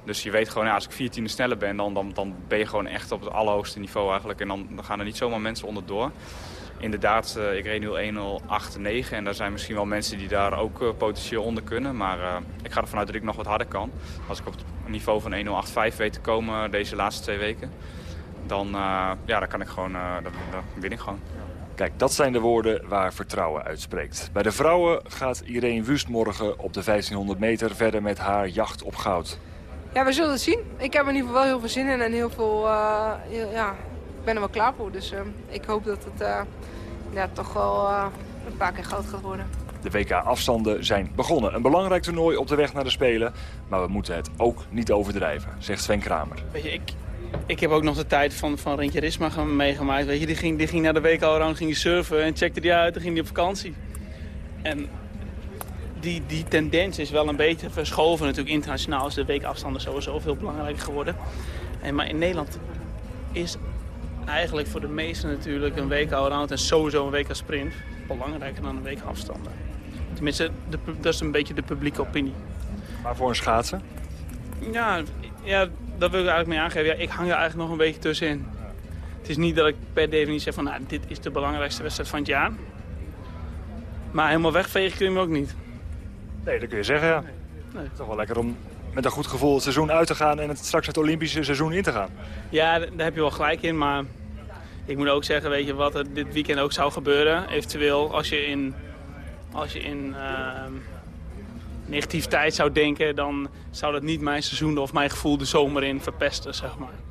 Dus je weet gewoon, als ik 14e sneller ben, dan, dan, dan ben je gewoon echt op het allerhoogste niveau eigenlijk. En dan, dan gaan er niet zomaar mensen onderdoor inderdaad, uh, ik reed nu 1.08.9 en daar zijn misschien wel mensen die daar ook uh, potentieel onder kunnen. Maar uh, ik ga ervan uit dat ik nog wat harder kan. Als ik op het niveau van 1.08.5 weet te komen deze laatste twee weken, dan, ja, dan, kan ik gewoon, dan, dan win ik gewoon. Kijk, dat zijn de woorden waar vertrouwen uitspreekt. Bij de vrouwen gaat Irene Wust morgen op de 1500 meter verder met haar jacht op goud. Ja, we zullen het zien. Ik heb er in ieder geval wel heel veel zin in en heel veel, ja, ik ben er wel klaar voor. Dus ik hoop dat het ja, toch wel uh, een paar keer groot gaat worden. De WK-afstanden zijn begonnen. Een belangrijk toernooi op de weg naar de Spelen. Maar we moeten het ook niet overdrijven, zegt Sven Kramer. Weet je, ik, ik heb ook nog de tijd van, van Rintje Risma meegemaakt. Weet je, die, ging, die ging naar de WK Allround, ging surfen en checkte die uit en ging die op vakantie. En die, die tendens is wel een beetje verschoven. Natuurlijk internationaal is de weekafstanden sowieso veel belangrijker geworden. En, maar in Nederland is eigenlijk voor de meesten natuurlijk een week allround en sowieso een week sprint belangrijker dan een week afstanden. Tenminste, de, dat is een beetje de publieke opinie. Maar voor een schaatsen? Ja, ja, dat wil ik eigenlijk mee aangeven. Ja, ik hang er eigenlijk nog een beetje tussenin. Het is niet dat ik per definitie zeg van nou, dit is de belangrijkste wedstrijd van het jaar. Maar helemaal wegvegen kun je hem ook niet. Nee, dat kun je zeggen, ja. Nee. Het is toch wel lekker om met een goed gevoel het seizoen uit te gaan en het, straks het Olympische seizoen in te gaan. Ja, daar heb je wel gelijk in, maar ik moet ook zeggen, weet je, wat er dit weekend ook zou gebeuren, eventueel als je in, als je in uh, negativiteit zou denken, dan zou dat niet mijn seizoen of mijn gevoel de zomer in verpesten, zeg maar.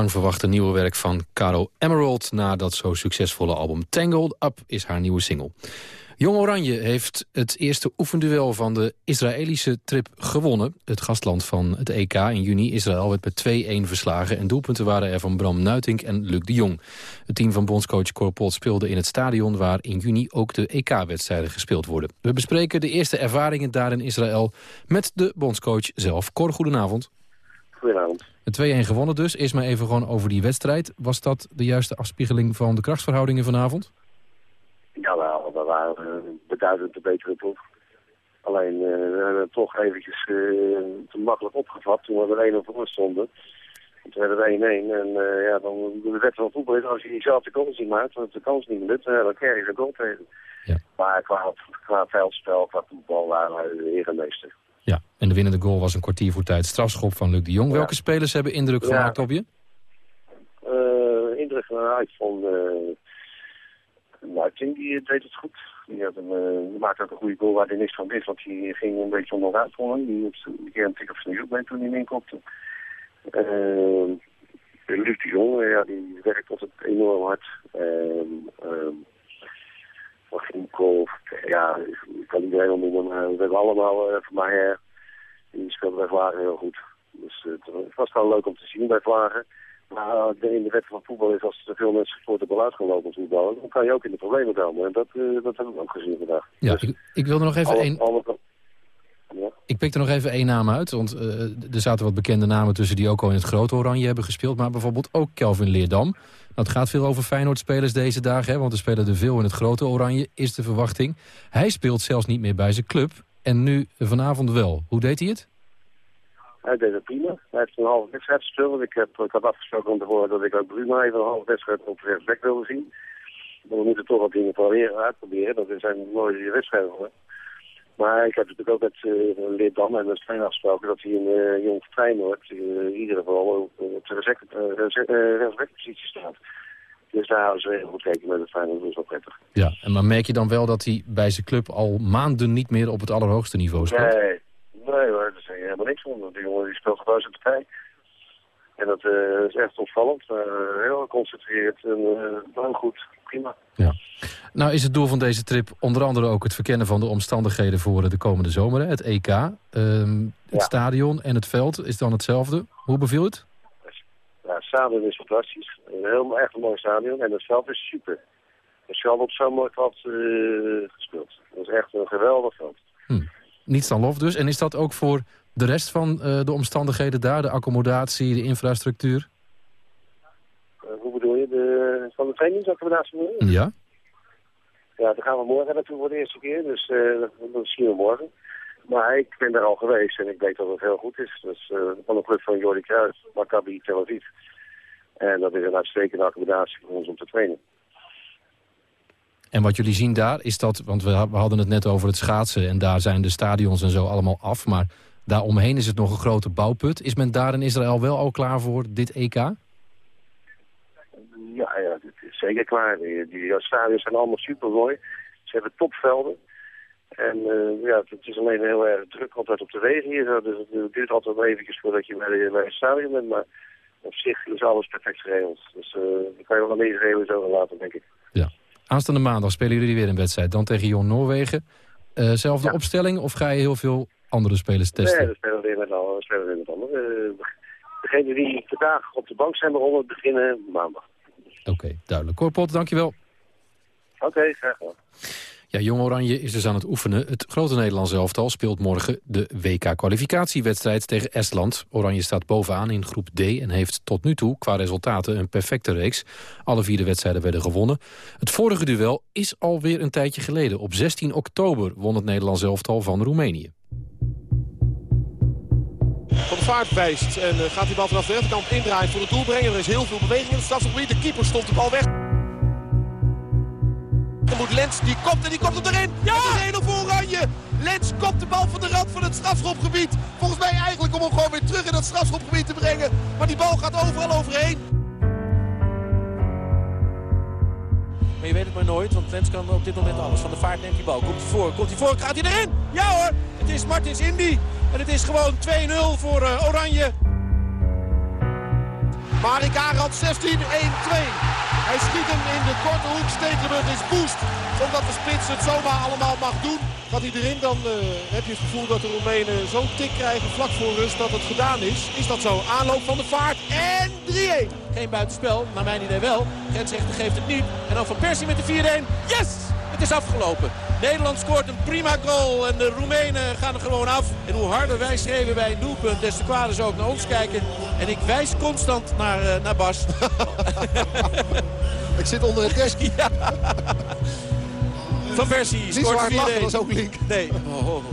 lang verwachte nieuwe werk van Caro Emerald... na dat zo succesvolle album Tangled Up is haar nieuwe single. Jong Oranje heeft het eerste oefenduel van de Israëlische trip gewonnen. Het gastland van het EK in juni, Israël, werd met 2-1 verslagen... en doelpunten waren er van Bram Nuitink en Luc de Jong. Het team van bondscoach Cor Pot speelde in het stadion... waar in juni ook de EK-wedstrijden gespeeld worden. We bespreken de eerste ervaringen daar in Israël... met de bondscoach zelf. Cor, goedenavond. Goedenavond. Met 2-1 gewonnen dus. Eerst maar even gewoon over die wedstrijd. Was dat de juiste afspiegeling van de krachtsverhoudingen vanavond? Jawel, we waren beduidend de betere ploeg. Alleen uh, we hebben het toch eventjes uh, te makkelijk opgevat toen we er 1-0 voor stonden. Toen werd het 1-1 en uh, ja, dan de wet van voetbal is als je jezelf de kans niet maakt, want de kans niet benut, dan krijg je een goal tegen. Ja. Maar qua, qua veldspel, qua voetbal waren wij de herenmeester. Ja, en de winnende goal was een kwartier voor tijd strafschop van Luc de Jong. Ja. Welke spelers hebben indruk gemaakt op je? Uh, indruk gemaakt van uh, Nuiting, die deed het goed. Die, had een, uh, die maakte ook een goede goal waar hij niks van wist, want die ging een beetje onderuit hem. Die heeft een keer een tik op zijn hiel mee toen hij inkopte. Uh, Luc de Jong, ja, die werkt altijd enorm hard. Uh, Ginkel, ja, ik kan iedereen noemen, maar we hebben allemaal uh, voor mij, uh, die speelde bij Vlagen heel goed. Dus uh, het was gewoon leuk om te zien bij Vlagen. Maar in de wet van voetbal is als er veel mensen voor de bal uit gaan lopen voetballen, dan kan je ook in de problemen komen. En dat, dat hebben we ook gezien vandaag. Ja, dus ik, ik wil er nog even één... Ja. Ik pik er nog even één naam uit, want uh, er zaten wat bekende namen tussen die ook al in het grote oranje hebben gespeeld. Maar bijvoorbeeld ook Kelvin Leerdam. Het gaat veel over Feyenoord-spelers deze dagen, hè, want er spelen er veel in het grote oranje, is de verwachting. Hij speelt zelfs niet meer bij zijn club en nu vanavond wel. Hoe deed hij het? Hij deed het prima. Hij heeft een halve wedstrijd gespeeld. Ik, heb, ik had afgesproken om te horen dat ik ook Bruma even een halve wedstrijd op rechtsback wilde zien. Maar we moeten toch wat dingen proberen uitproberen. Dat zijn mooie wedstrijden. Maar ik heb natuurlijk ook met uh, Leerdam en met Stijn afgesproken dat hij in uh, Jong Feyenoord uh, in ieder geval op de rechtsbackpositie staat. Dus daar houden ze heel goed kijken met het Feyenoord, dat is wel prettig. Ja, en maar merk je dan wel dat hij bij zijn club al maanden niet meer op het allerhoogste niveau speelt? Nee, nee hoor, daar zeg je helemaal niks van. Die jongen die speelt gewoon zijn partij. En dat uh, is echt opvallend. Uh, heel geconcentreerd en uh, heel goed. Prima. Ja. Nou is het doel van deze trip onder andere ook het verkennen van de omstandigheden voor de komende zomer. Hè? Het EK, um, het ja. stadion en het veld is dan hetzelfde. Hoe beviel het? Ja, het stadion is fantastisch. Een heel echt een mooi stadion en het veld is super. Het wel op zo'n mooi veld gespeeld. Dat is echt een geweldig veld. Hm. Niets dan lof dus. En is dat ook voor de rest van uh, de omstandigheden daar? De accommodatie, de infrastructuur? Bedoel je? De, van de trainingsaccommodatie? Ja. Ja, daar gaan we morgen naartoe voor de eerste keer. Dus uh, dat zien we morgen. Maar ik ben daar al geweest en ik weet dat het heel goed is. Dus van de club van Jordi Kruis, Maccabi Tel Aviv. En dat is een uitstekende accommodatie voor ons om te trainen. En wat jullie zien daar is dat, want we, we hadden het net over het schaatsen... en daar zijn de stadions en zo allemaal af, maar daaromheen is het nog een grote bouwput. Is men daar in Israël wel al klaar voor dit EK? Ja, ja het is zeker klaar. Die, die stadions zijn allemaal super mooi. Ze hebben topvelden. En uh, ja, het is alleen heel erg druk altijd op de wegen hier. Dus het duurt altijd wel eventjes voordat je bij, bij het stadion bent. Maar op zich is alles perfect geregeld. Dus uh, kan je wel een meegeven zo laten, denk ik. Ja. Aanstaande maandag spelen jullie weer een wedstrijd. Dan tegen Jon Noorwegen. Uh, zelfde ja. opstelling of ga je heel veel andere spelers testen? Nee, we spelen weer met, al, we spelen weer met anderen. Uh, degenen die vandaag op de bank zijn begonnen, beginnen maandag. Oké, okay, duidelijk. Korpot, dankjewel. Oké, graag gedaan. Ja, Jong Oranje is dus aan het oefenen. Het grote Nederlands elftal speelt morgen de WK-kwalificatiewedstrijd tegen Estland. Oranje staat bovenaan in groep D en heeft tot nu toe qua resultaten een perfecte reeks. Alle vier de wedstrijden werden gewonnen. Het vorige duel is alweer een tijdje geleden. Op 16 oktober won het Nederlands elftal van Roemenië. Van de vaart wijst en uh, gaat die bal vanaf de rechterkant indraaien voor het doel brengen. Er is heel veel beweging in het strafgebied. De keeper stopt de bal weg. Dan moet Lens, die komt en die komt er erin. Ja! Het is 1 voor Oranje. Lens kopt de bal van de rand van het strafschopgebied. Volgens mij eigenlijk om hem gewoon weer terug in dat strafschopgebied te brengen. Maar die bal gaat overal overheen. Maar je weet het maar nooit, want Lens kan op dit moment alles. Van de vaart neemt die bal. Komt hij voor, komt hij voor, gaat hij erin? Ja hoor, het is Martins Indy. En het is gewoon 2-0 voor uh, Oranje. Marik Arad 16, 1-2. Hij schiet hem in de korte hoek. Stekelenburg is boost. Omdat de spits het zomaar allemaal mag doen. Gaat hij erin, dan uh, heb je het gevoel dat de Roemenen zo'n tik krijgen vlak voor rust dat het gedaan is. Is dat zo? Aanloop van de vaart en 3-1. Geen buitenspel, naar mijn idee wel. Grensrechter geeft het niet. En dan Van Persie met de 4-1. Yes! Het is afgelopen. Nederland scoort een prima goal en de Roemenen gaan er gewoon af. En hoe harder wij schreven bij een doelpunt, des te kwader ze ook naar ons kijken. En ik wijs constant naar, uh, naar Bas. ik zit onder het desk. Ja. Van Persie scoort 4-1. lachen, dat is ook link. Nee. Oh, oh, oh.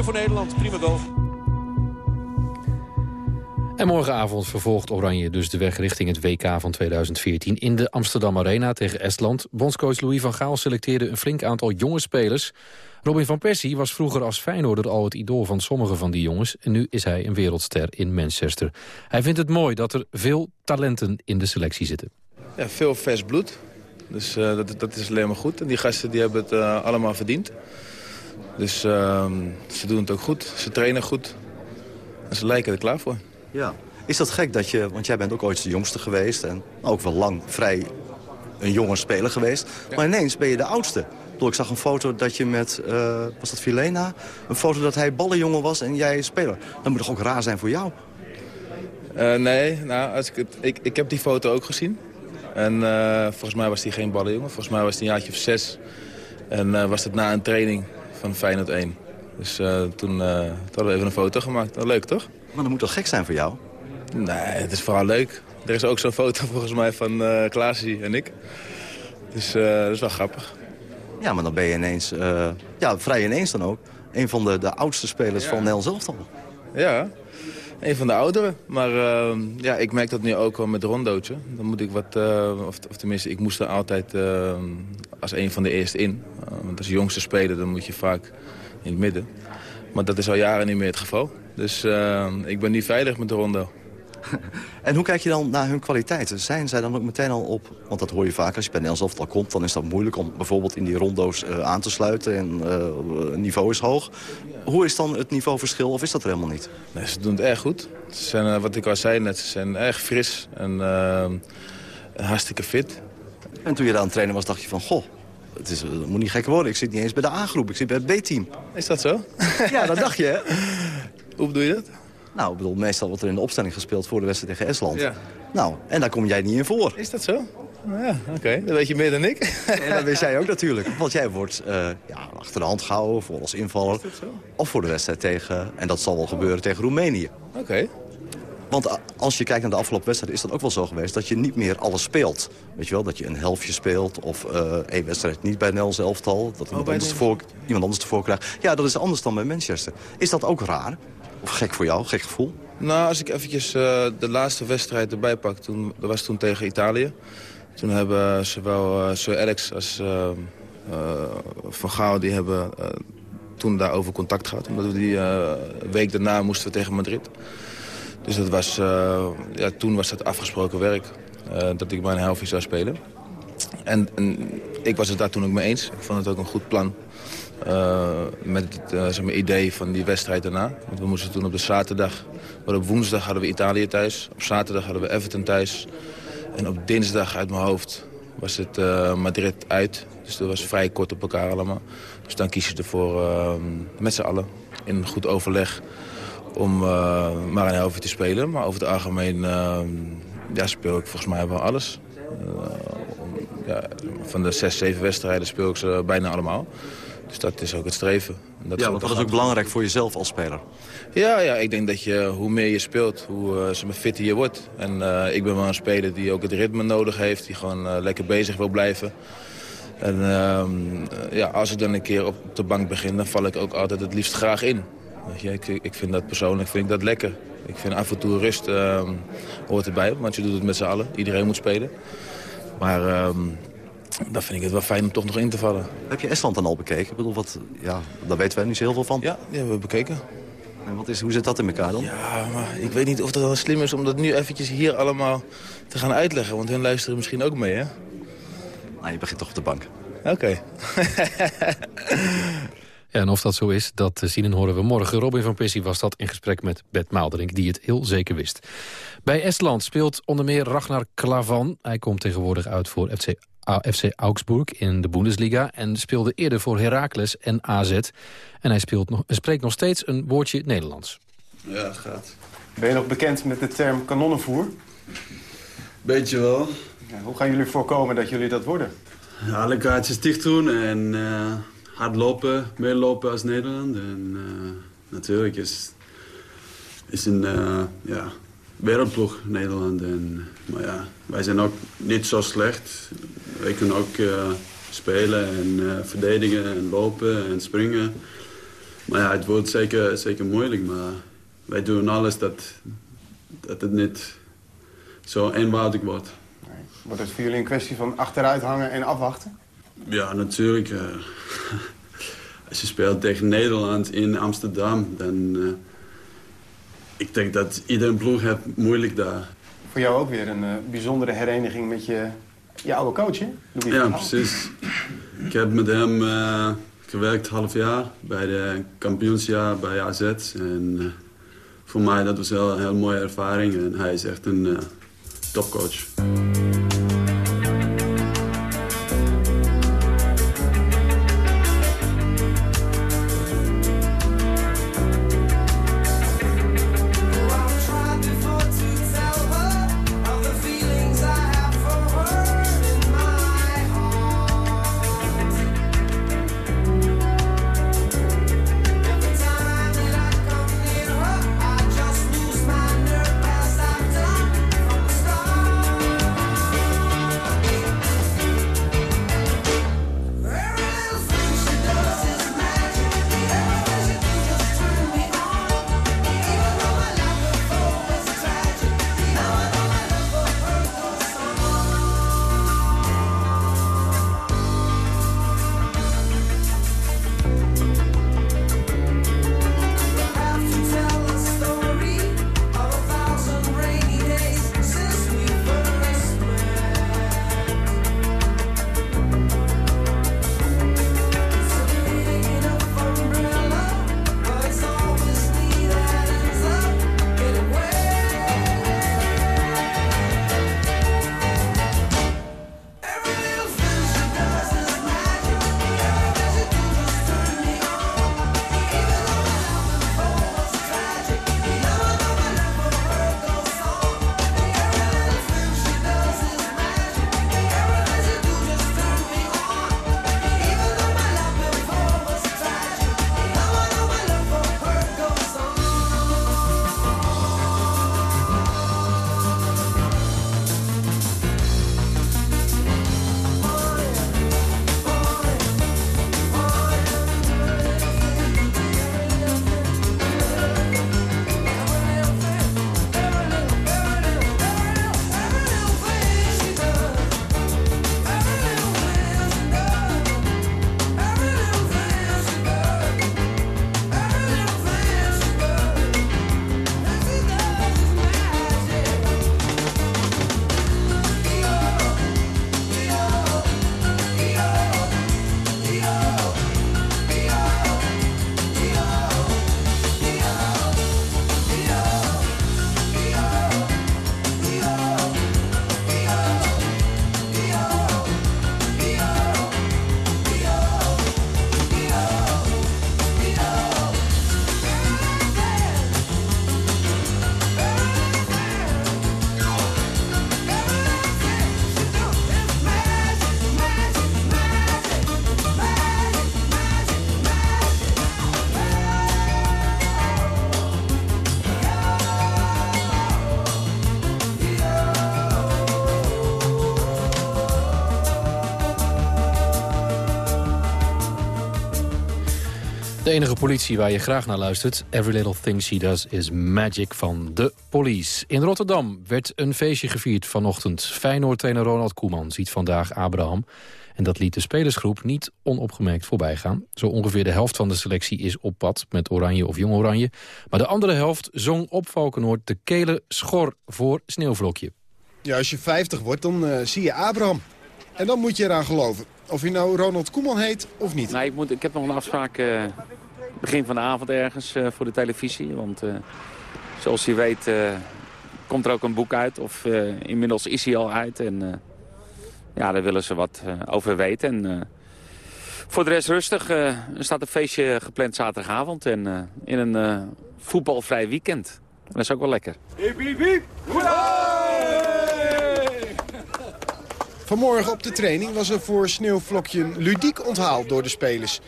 4-1 voor Nederland, prima goal. En morgenavond vervolgt Oranje dus de weg richting het WK van 2014... in de Amsterdam Arena tegen Estland. Bondscoach Louis van Gaal selecteerde een flink aantal jonge spelers. Robin van Persie was vroeger als Feyenoorder al het idool van sommige van die jongens... en nu is hij een wereldster in Manchester. Hij vindt het mooi dat er veel talenten in de selectie zitten. Ja, veel vers bloed. Dus uh, dat, dat is alleen maar goed. En die gasten die hebben het uh, allemaal verdiend. Dus uh, ze doen het ook goed. Ze trainen goed. En ze lijken er klaar voor. Ja. Is dat gek dat je, want jij bent ook ooit de jongste geweest... en ook wel lang vrij een jonge speler geweest. Ja. Maar ineens ben je de oudste. Ik zag een foto dat je met, uh, was dat Filena? Een foto dat hij ballenjongen was en jij speler. Dat moet toch ook raar zijn voor jou? Uh, nee, nou, als ik, het, ik, ik heb die foto ook gezien. En uh, volgens mij was hij geen ballenjongen. Volgens mij was hij een jaartje of zes. En was het na een training van Feyenoord 1. Dus toen, toen hadden we even een foto gemaakt. Leuk, toch? Maar dat moet toch gek zijn voor jou? Nee, het is vooral leuk. Er is ook zo'n foto volgens mij van uh, Klaasie en ik. Dus uh, dat is wel grappig. Ja, maar dan ben je ineens, uh, ja, vrij ineens dan ook, een van de, de oudste spelers Ja. van Nel zelf al. Ja, een van de ouderen. Maar uh, ja, ik merk dat nu ook wel met Rondootje. Dan moet ik wat, uh, of, of tenminste, ik moest er altijd uh, als een van de eerste in. want als jongste speler, dan moet je vaak in het midden. Maar dat is al jaren niet meer het geval. Dus ik ben niet veilig met de Rondo. En hoe kijk je dan naar hun kwaliteiten? Zijn zij dan ook meteen al op... Want dat hoor je vaak als je bij Nederlands al komt... dan is dat moeilijk om bijvoorbeeld in die rondo's uh, aan te sluiten. En uh, het niveau is hoog. Hoe is dan het niveauverschil of is dat er helemaal niet? Nee, ze doen het erg goed. Ze zijn, uh, wat ik al zei net, ze zijn erg fris en hartstikke fit. En toen je daar aan het trainen was, dacht je van... Goh, het, is, het moet niet gek worden. Ik zit niet eens bij de A-groep, ik zit bij het B-team. Is dat zo? ja, dat dacht je, hè? Hoe bedoel je dat? Nou, ik bedoel, meestal wordt er in de opstelling gespeeld voor de wedstrijd tegen Estland. Ja. Nou, en daar kom jij niet in voor. Is dat zo? Ja, oké. Okay. Dat weet je meer dan ik. en dat weet jij ook natuurlijk. Want jij wordt uh, ja, achter de hand gehouden voor als invaller. Of voor de wedstrijd tegen, en dat zal wel gebeuren, tegen Roemenië. Oké. Okay. Want als je kijkt naar de afgelopen wedstrijd is dat ook wel zo geweest... dat je niet meer alles speelt. Weet je wel, dat je een helftje speelt of uh, één wedstrijd niet bij Nels elftal. Dat iemand, oh, anders tevoor, iemand anders ervoor krijgt. Ja, dat is anders dan bij Manchester. Is dat ook raar? Of gek voor jou, gek gevoel? Nou, als ik eventjes uh, de laatste wedstrijd erbij pak, toen, dat was toen tegen Italië. Toen hebben zowel uh, Sir Alex als Van Gaal, die hebben toen daarover contact gehad. Omdat we die week daarna moesten we tegen Madrid. Dus dat was, ja, toen was dat afgesproken werk, dat ik mijn helftje zou spelen. En, en ik was het daar toen ook mee eens. Ik vond het ook een goed plan. Uh, met het uh, zeg maar, idee van die wedstrijd daarna. Want we moesten toen op de zaterdag... Maar op woensdag hadden we Italië thuis. Op zaterdag hadden we Everton thuis. En op dinsdag uit mijn hoofd was het uh, Madrid uit. Dus dat was vrij kort op elkaar allemaal. Dus dan kies je ervoor met z'n allen in goed overleg... om maar een helftje te spelen. Maar over het algemeen ja, speel ik volgens mij wel alles. ja, van de zes, zeven wedstrijden speel ik ze bijna allemaal. Dus dat is ook het streven. En ja, want dat is ook belangrijk voor jezelf als speler. Ja, ja, ik denk dat je, hoe meer je speelt, hoe uh, fitter je wordt. En uh, ik ben wel een speler die ook het ritme nodig heeft. Die gewoon uh, lekker bezig wil blijven. En uh, ja, als ik dan een keer op de bank begin, dan val ik ook altijd het liefst graag in. Weet je, ik, ik vind dat persoonlijk vind ik dat lekker. Ik vind af en toe rust ehm, hoort erbij, want je doet het met z'n allen. Iedereen moet spelen. Maar ehm, dan vind ik het wel fijn om toch nog in te vallen. Heb je Estland dan al bekeken? Ik bedoel, wat, ja, daar weten wij niet zo heel veel van. Ja, die hebben we bekeken. En wat is, hoe zit dat in elkaar dan? Ja, maar ik weet niet of het dan slim is om dat nu eventjes hier allemaal te gaan uitleggen. Want hun luisteren misschien ook mee, hè? Nou, je begint toch op de bank. Oké. Ja, en of dat zo is, dat zien en horen we morgen. Robin van Persie was dat in gesprek met Bert Maalderink, die het heel zeker wist. Bij Estland speelt onder meer Ragnar Klavan. Hij komt tegenwoordig uit voor FC, FC Augsburg in de Bundesliga... en speelde eerder voor Heracles en AZ. En hij speelt nog, spreekt nog steeds een woordje Nederlands. Ja, het gaat. Ben je nog bekend met de term kanonnenvoer? Beetje wel. Ja, hoe gaan jullie voorkomen dat jullie dat worden? Ja, alle kaartjes dicht doen en uh, hard lopen, meer lopen als Nederland. En uh, natuurlijk is, is een uh, ja, wereldploeg Nederland. En, maar ja, wij zijn ook niet zo slecht. Wij kunnen ook spelen en verdedigen en lopen en springen. Maar ja, het wordt zeker, zeker moeilijk, maar wij doen alles dat, dat het niet zo eenvoudig wordt. Wordt het voor jullie een kwestie van achteruit hangen en afwachten? Ja, natuurlijk. Uh, als je speelt tegen Nederland in Amsterdam, dan... Uh, ik denk dat iedere ploeg heeft moeilijk daar. Voor jou ook weer een uh, bijzondere hereniging met je, je oude coach, hè? Ja, precies. Ik heb met hem gewerkt half jaar bij de kampioensjaar bij AZ. En voor mij dat was wel een heel mooie ervaring. En hij is echt een topcoach. Enige politie waar je graag naar luistert. Every Little Thing She Does is Magic van de Police. In Rotterdam werd een feestje gevierd vanochtend. Feyenoord-trainer Ronald Koeman ziet vandaag Abraham. En dat liet de spelersgroep niet onopgemerkt voorbij gaan. Zo ongeveer de helft van de selectie is op pad met Oranje of Jong Oranje. Maar de andere helft zong op Valkenoord de kele schor voor Sneeuwvlokje. Ja, als je 50 wordt, dan eh, zie je Abraham. En dan moet je eraan geloven. Of hij nou Ronald Koeman heet of niet. Nee, ik, moet, ik heb nog een afspraak eh, begin van de avond ergens eh, voor de televisie. Want eh, zoals je weet eh, komt er ook een boek uit. Of eh, inmiddels is hij al uit. En eh, ja, daar willen ze wat over weten. En, voor de rest rustig. eh, er staat een feestje gepland zaterdagavond. En eh, in een eh, voetbalvrij weekend. En dat is ook wel lekker. Vanmorgen op de training was er voor Sneeuwvlokje een ludiek onthaal door de spelers.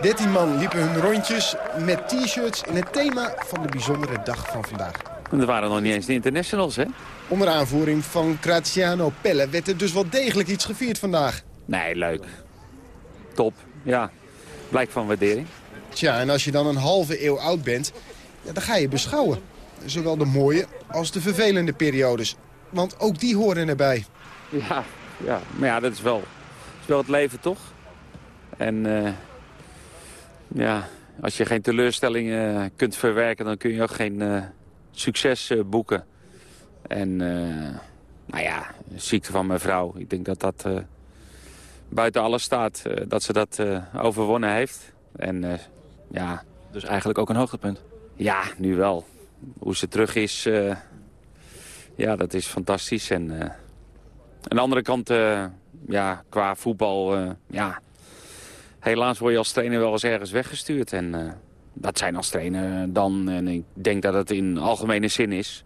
13 man liepen hun rondjes met t-shirts in het thema van de bijzondere dag van vandaag. En er waren nog niet eens de internationals, hè? Onder aanvoering van Graziano Pelle werd er dus wel degelijk iets gevierd vandaag. Nee, leuk. Top, ja. Blijk van waardering. Tja, en als je dan een halve eeuw oud bent, ja, dan ga je beschouwen. Zowel de mooie als de vervelende periodes. Want ook die horen erbij. Ja, ja. maar ja, dat is wel, is wel het leven, toch? En eh, ja, als je geen teleurstellingen eh, kunt verwerken... dan kun je ook geen eh, succes eh, boeken. En nou ja, de ziekte van mijn vrouw. Ik denk dat dat buiten alles staat. dat ze dat overwonnen heeft. En ja... Dus eigenlijk ook een hoogtepunt? Ja, nu wel. Hoe ze terug is, ja, dat is fantastisch. En aan de andere kant, ja, qua voetbal, ja, helaas word je als trainer wel eens ergens weggestuurd. En eh, dat zijn als trainer dan, en ik denk dat het in algemene zin is.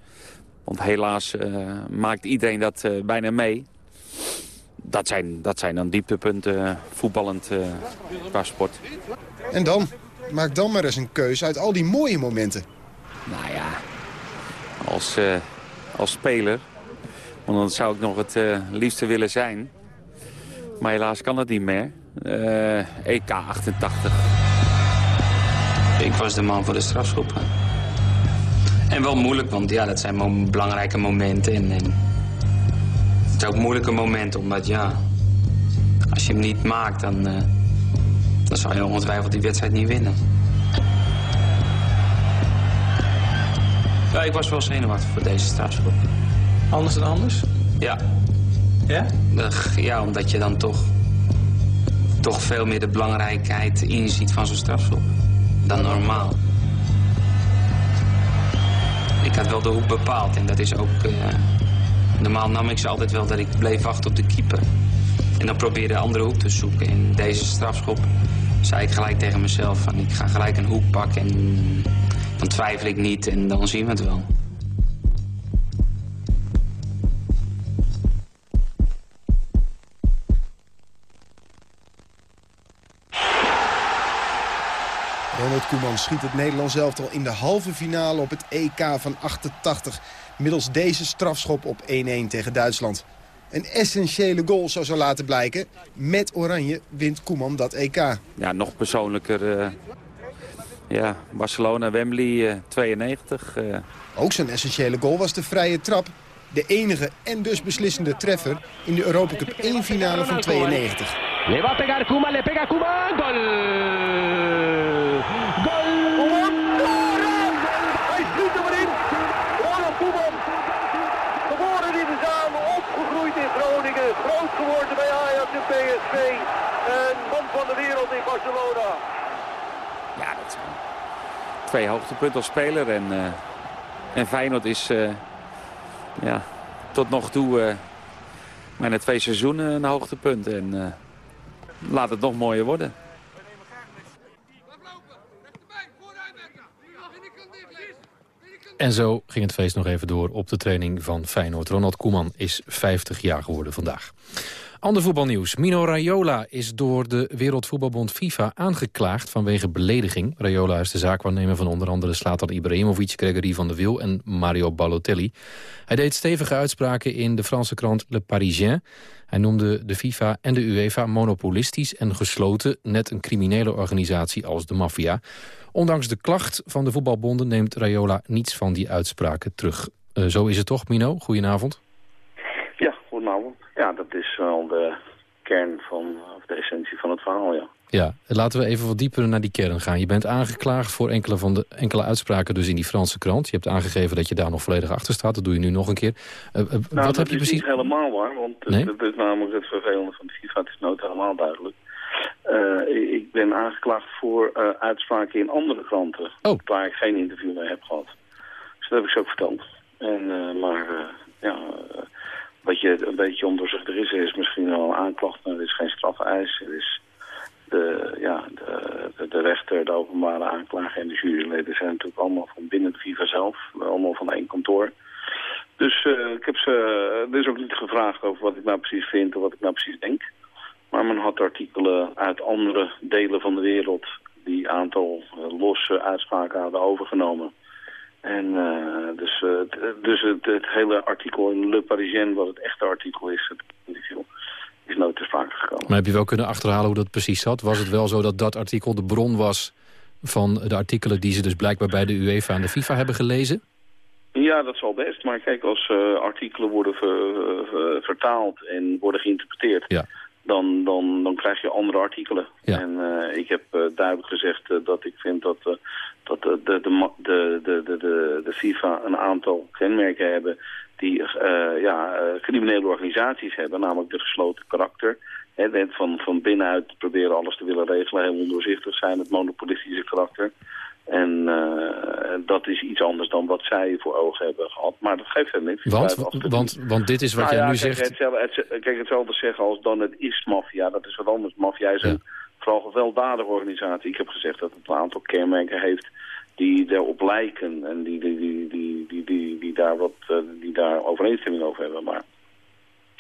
Want helaas eh, maakt iedereen dat eh, bijna mee. Dat zijn, dat zijn dan dieptepunten voetballend qua sport. En dan? Maak dan maar eens een keuze uit al die mooie momenten. Nou ja, als, als speler. Want dan zou ik nog het liefste willen zijn. Maar helaas kan dat niet meer. Eh, EK 88. Ik was de man voor de strafschoppen. En wel moeilijk, want ja, dat zijn mo- belangrijke momenten. En, en het is ook moeilijke momenten, omdat ja, als je hem niet maakt, dan, eh, dan zal je ongetwijfeld die wedstrijd niet winnen. Ja, ik was wel zenuwachtig voor deze strafschop. Anders dan anders? Ja. Ja? Ja, omdat je dan toch, toch veel meer de belangrijkheid inziet van zo'n strafschop dan normaal. Ik had wel de hoek bepaald en dat is ook... eh, normaal nam ik ze altijd wel dat ik bleef wachten op de keeper. En dan probeerde de andere hoek te zoeken. In deze strafschop zei ik gelijk tegen mezelf van ik ga gelijk een hoek pakken en dan twijfel ik niet en dan zien we het wel. Ronald Koeman schiet het Nederlands elftal in de halve finale op het EK van 88. Middels deze strafschop op 1-1 tegen Duitsland. Een essentiële goal zou zo laten blijken. Met Oranje wint Koeman dat EK. Ja, nog persoonlijker. eh, ja, Barcelona, Wembley, eh, 92. eh. Ook zijn essentiële goal was de vrije trap. De enige en dus beslissende treffer in de Europa Cup 1 finale van 92. Le va a pegar Kuma, le pega Kuma, gol. Gol. Hij schiet Koeman. Geboren in de zaal, opgegroeid in Groningen. Groot geworden bij Ajax en PSV. En man van de wereld in Barcelona. Ja, dat zijn twee hoogtepunten als speler. En, eh, en Feyenoord is eh, ja, tot nog toe uh, bijna twee seizoenen een hoogtepunt. En uh, laat het nog mooier worden. En zo ging het feest nog even door op de training van Feyenoord. Ronald Koeman is 50 jaar geworden vandaag. Ander voetbalnieuws. Mino Raiola is door de Wereldvoetbalbond FIFA aangeklaagd vanwege belediging. Raiola is de zaakwaarnemer van onder andere Slatan Ibrahimovic, Gregory van der Wiel en Mario Balotelli. Hij deed stevige uitspraken in de Franse krant Le Parisien. Hij noemde de FIFA en de UEFA monopolistisch en gesloten, net een criminele organisatie als de maffia. Ondanks de klacht van de voetbalbonden neemt Raiola niets van die uitspraken terug. Uh, zo is het toch, Mino? Goedenavond. Ja, dat is wel de kern van, of de essentie van het verhaal, ja. Ja, laten we even wat dieper naar die kern gaan. Je bent aangeklaagd voor enkele, van de, enkele uitspraken dus in die Franse krant. Je hebt aangegeven dat je daar nog volledig achter staat. Dat doe je nu nog een keer. Uh, uh, nou, wat dat heb je is precies... niet helemaal waar, want Nee? dat is namelijk het vervelende van de FIFA. Het is nooit helemaal duidelijk. Uh, ik ben aangeklaagd voor uitspraken in andere kranten. Oh. Waar ik geen interview mee heb gehad. Dus dat heb ik ze ook verteld. En, maar ja, wat je een beetje ondoorzichtig is, is misschien wel een aanklacht, maar er is geen strafeis. Er is de, ja, de, de, rechter, de openbare aanklager en de juryleden zijn natuurlijk allemaal van binnen de FIFA zelf. Allemaal van één kantoor. Dus uh, ik heb ze, er is ook niet gevraagd over wat ik nou precies vind of wat ik nou precies denk. Maar men had artikelen uit andere delen van de wereld die aantal uh, losse uitspraken hadden overgenomen. En dus, uh, dus het, het, hele artikel in Le Parisien, wat het echte artikel is, het interview, is nooit ter sprake gekomen. Maar heb je wel kunnen achterhalen hoe dat precies zat? Was het wel zo dat dat artikel de bron was van de artikelen die ze dus blijkbaar bij de UEFA en de FIFA hebben gelezen? Ja, dat zal best. Maar kijk, als uh, artikelen worden ver, ver, vertaald en worden geïnterpreteerd... Ja. Dan, dan, dan krijg je andere artikelen. Ja. En uh, ik heb uh, duidelijk gezegd uh, dat ik vind dat, dat de, de, de, de, de, de, de FIFA een aantal kenmerken hebben... die ja, criminele organisaties hebben, namelijk de gesloten karakter... Hè, van, van binnenuit proberen alles te willen regelen, heel ondoorzichtig zijn, het monopolistische karakter... En uh, dat is iets anders dan wat zij voor ogen hebben gehad. Maar dat geeft hem niet. Want, want, want dit is wat nou jij ja, nu kijk, zegt... Hetzelfde, het, kijk, hetzelfde zeggen als dan het is maffia. Dat is wat anders. Maffia is een vooral gewelddadige organisatie. Ik heb gezegd dat het een aantal kenmerken heeft die daarop lijken. En die, die, die, die, die, die, die daar, wat, uh, die daar overeenstemming over hebben. Maar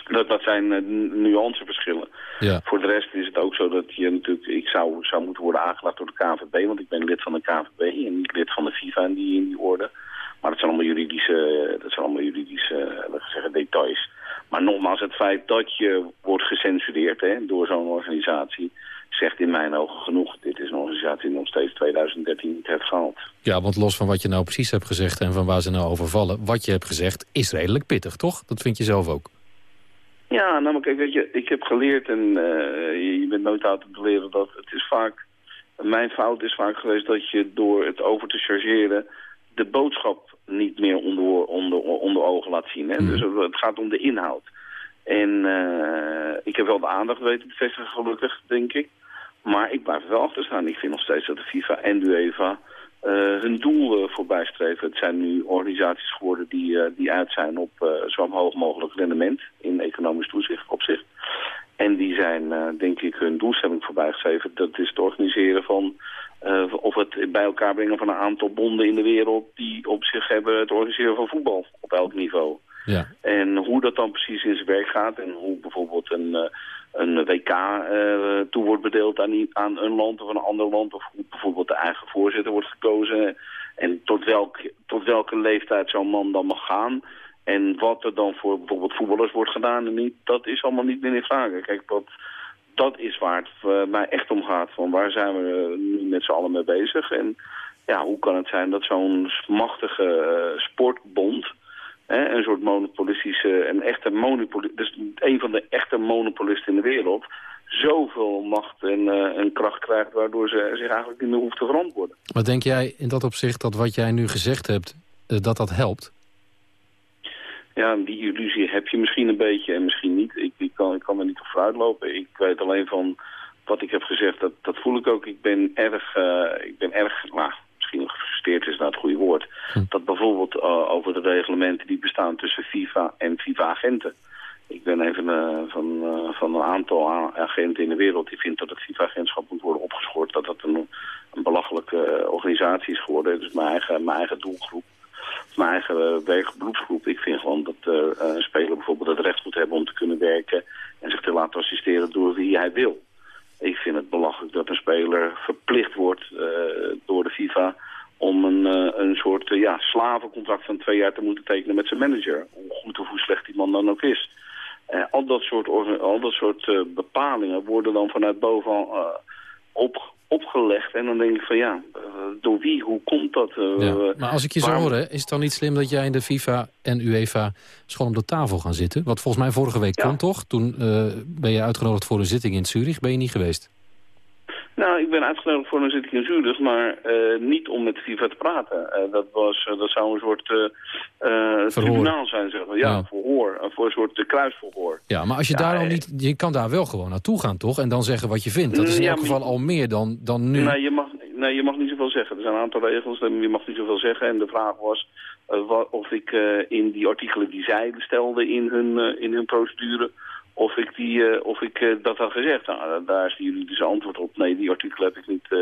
dat, dat zijn uh, nuanceverschillen. Ja. Voor de rest is het ook zo dat je natuurlijk, ik zou, zou moeten worden aangeklaagd door de KVB, want ik ben lid van de KVB en niet lid van de FIFA in die, in die orde. Maar dat zijn allemaal juridische, dat zijn allemaal juridische laten zeggen, details. Maar nogmaals, het feit dat je wordt gecensureerd hè, door zo'n organisatie, zegt in mijn ogen genoeg. Dit is een organisatie die nog steeds 2013 niet heeft gehaald. Ja, want los van wat je nou precies hebt gezegd en van waar ze nou over vallen, wat je hebt gezegd is redelijk pittig, toch? Dat vind je zelf ook. Ja, nou, maar kijk, weet je, ik heb geleerd en uh, je, bent nooit uit te leren dat het is vaak, mijn fout is vaak geweest dat je door het over te chargeren de boodschap niet meer onder, onder, onder ogen laat zien. Hè? Mm. Dus het gaat om de inhoud. En uh, ik heb wel de aandacht weten te vestigen, gelukkig, denk ik. Maar ik blijf er wel achter staan. Ik vind nog steeds dat de FIFA en de UEFA hun doel uh, voorbij streven. Het zijn nu organisaties geworden die, uh, die uit zijn op zo hoog mogelijk rendement in economisch toezicht op zich. En die zijn, denk ik, hun doelstelling voorbij geschreven. Dat is het organiseren van, of het bij elkaar brengen van een aantal bonden in de wereld die op zich hebben het organiseren van voetbal op elk niveau. Ja. En hoe dat dan precies in zijn werk gaat en hoe bijvoorbeeld een een WK uh, toe wordt bedeeld aan, aan een land of een ander land. Of bijvoorbeeld de eigen voorzitter wordt gekozen. En tot, welk, tot welke leeftijd zo'n man dan mag gaan. En wat er dan voor bijvoorbeeld voetballers wordt gedaan en niet. Dat is allemaal niet meer in vraag. Kijk, dat, dat is waar het uh, mij echt om gaat. Van waar zijn we nu met z'n allen mee bezig? En ja, hoe kan het zijn dat zo'n machtige sportbond... Hè, een soort monopolistische, een echte monopoli dus een van de echte monopolisten in de wereld, zoveel macht en, uh, en kracht krijgt, waardoor ze zich eigenlijk niet meer hoeft te verantwoorden. Maar denk jij in dat opzicht dat wat jij nu gezegd hebt, uh, dat dat helpt? Ja, die illusie heb je misschien een beetje en misschien niet. Ik, ik, kan, ik kan er niet op vooruit lopen. Ik weet alleen van wat ik heb gezegd, dat, dat voel ik ook. Ik ben erg, uh, ik ben erg, nou, misschien gefrustreerd is dat het goede woord. Hm. Dat bijvoorbeeld uh, over de reglementen die bestaan tussen FIFA en FIFA-agenten. Ik ben even uh, van, uh, van een aantal agenten in de wereld die vindt dat het FIFA-agentschap moet worden opgeschort. Dat dat een, een belachelijke organisatie is geworden. Dus mijn eigen, mijn eigen doelgroep. Mijn eigen werkberoepsgroep. Ik vind gewoon dat een speler bijvoorbeeld het recht moet hebben om te kunnen werken en zich te laten assisteren door wie hij wil. Ik vind het belachelijk dat een speler verplicht wordt eh, door de FIFA om een, eh, een soort eh, ja, slavencontract van twee jaar te moeten tekenen met zijn manager. Hoe goed of hoe slecht die man dan ook is. Eh, al dat soort, al dat soort bepalingen worden dan vanuit bovenal eh, op, opgelegd. En dan denk ik van ja, eh, door wie, hoe komt dat? Eh, Ja. Maar als ik je zo waarom- hoor, hè, is het dan niet slim dat jij in de FIFA en UEFA gewoon op de tafel gaan zitten? Wat volgens mij vorige week kon toch? Toen eh, ben je uitgenodigd voor een zitting in Zurich. Ben je niet geweest? Nou, ik ben uitgenodigd voor een zitting in Zurich, maar eh, niet om met FIFA te praten. Eh, dat, was, eh, dat zou een soort tribunaal zijn, zeg maar. Ja, Ja. verhoor. voor een soort kruisverhoor. Ja, maar als je Ja, daar al niet... Je kan daar wel gewoon naartoe gaan, toch? En dan zeggen wat je vindt. Dat is in Ja, elk geval al meer dan, dan nu. Nee, je mag, nee, je mag niet zoveel zeggen. Er zijn een aantal regels, je mag niet zoveel zeggen. En de vraag was wa- of ik in die artikelen die zij stelden in hun, in hun procedure... of ik, die, eh, of ik eh, dat had gezegd. Nou, daar is die juridische antwoord op. Nee, die artikelen heb ik niet... eh,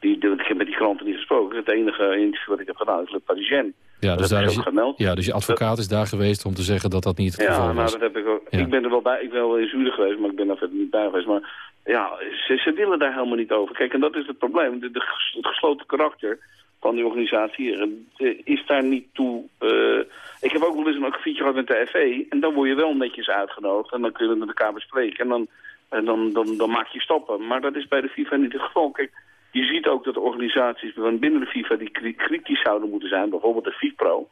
die, die- ik heb met die kranten niet gesproken. Het enige interview wat ik heb gedaan is Le Parisien. ja, dus daar is je, gemeld. ja, dus je advocaat is daar geweest om te zeggen dat dat niet het Ja, geval nou was. dat heb ik ook. Ja. Ik ben er wel bij. Ik ben wel in Zurich geweest, maar ik ben daar verder niet bij geweest. Maar ja, ze, ze willen daar helemaal niet over. Kijk, en dat is het probleem. De, het gesloten karakter van die organisatie eh, is daar niet toe. eh, ik heb ook wel eens een akkefietje gehad met de FE. En dan word je wel netjes uitgenodigd. En dan kun je het met elkaar bespreken. En dan, en dan, dan, dan maak je stappen. Maar dat is bij de FIFA niet het geval. Kijk, je ziet ook dat organisaties binnen de FIFA die kri- kritisch zouden moeten zijn. Bijvoorbeeld de FIFPro.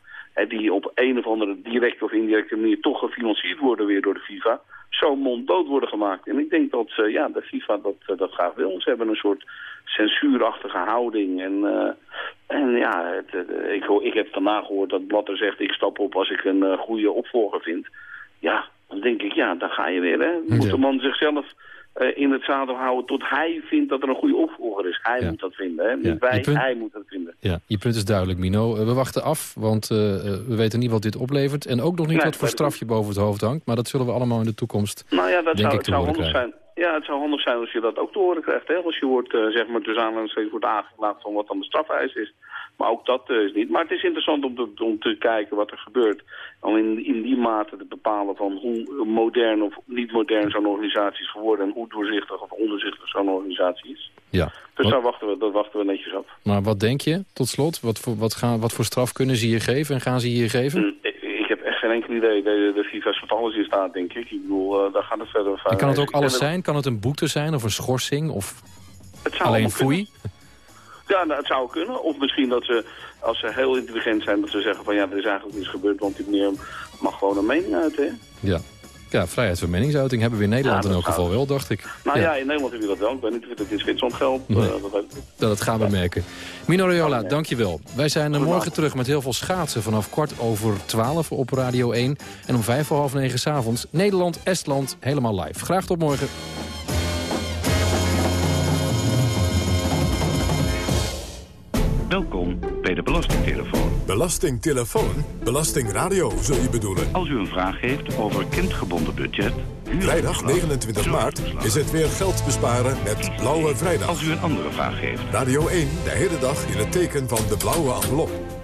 Die op een of andere directe of indirecte manier toch gefinancierd worden weer door de FIFA. Zo monddood worden gemaakt. En ik denk dat eh, ja, de FIFA dat, eh, dat graag wil. Ze hebben een soort censuurachtige houding. En, eh, en ja, het, ik, ik heb vandaag gehoord dat Blatter zegt... ik stap op als ik een goede opvolger vind. Ja, dan denk ik, ja, daar ga je weer. Hè. Dan moet de man zichzelf eh, in het zadel houden tot hij vindt dat er een goede opvolger is. Hij moet dat vinden, hè. Niet Ja, wij, punt- hij moet dat vinden. Ja, je punt is duidelijk, Mino. Eh, We wachten af, want eh, we weten niet wat dit oplevert. En ook nog niet Nee, wat voor straf je boven het hoofd hangt. Maar dat zullen we allemaal in de toekomst, Nou ja, dat zou, het te zou horen handig krijgen. zijn. Ja, het zou handig zijn als je dat ook te horen krijgt. Hè? Als je wordt, zeg maar, tussen aanhalingstekens wordt aangevraagd van wat dan de strafeis is. Maar ook dat eh, is niet. Maar het is interessant om te, om te kijken wat er gebeurt. Om in, in die mate te bepalen van hoe modern of niet modern zo'n organisatie is geworden. En hoe doorzichtig of ondoorzichtig zo'n organisatie is. Ja. Dus Wat- daar wachten we, dat wachten we netjes op. Maar wat denk je, tot slot? Wat voor, wat, gaan, wat voor straf kunnen ze je geven en gaan ze je geven? Hm, Ik, heb echt geen enkel idee. De, de FIFA is wat alles in staat, denk ik. Ik bedoel, eh, daar gaat het verder van. En kan het ook alles zijn? Kan het een boete zijn of een schorsing? Of Het zou alleen kunnen. Ja, nou, het zou kunnen. Of misschien dat ze, als ze heel intelligent zijn, dat ze zeggen van ja, er is eigenlijk niets gebeurd, want die meneer mag gewoon een mening uit, hè? Ja. ja, vrijheid van meningsuiting hebben we in Nederland Ja, in dat elk geval wel, dacht ik. Nou ja. in Nederland heb je dat wel. Ik weet niet of het in Zwitserland geldt. Nee. Eh, dat niet. Dat, dat gaan we merken. Mino Raiola, dankjewel. Wij zijn er morgen terug met heel veel schaatsen vanaf kwart over twaalf op Radio 1. En om vijf voor half negen s'avonds Nederland, Estland, helemaal live. Graag tot morgen. Welkom bij de Belastingtelefoon. Belastingtelefoon? Belastingradio, zul je bedoelen? Als u een vraag heeft over kindgebonden budget... Vrijdag 29 maart is het weer geld besparen met Blauwe Vrijdag. Als u een andere vraag heeft. Radio 1, de hele dag in het teken van de blauwe envelop.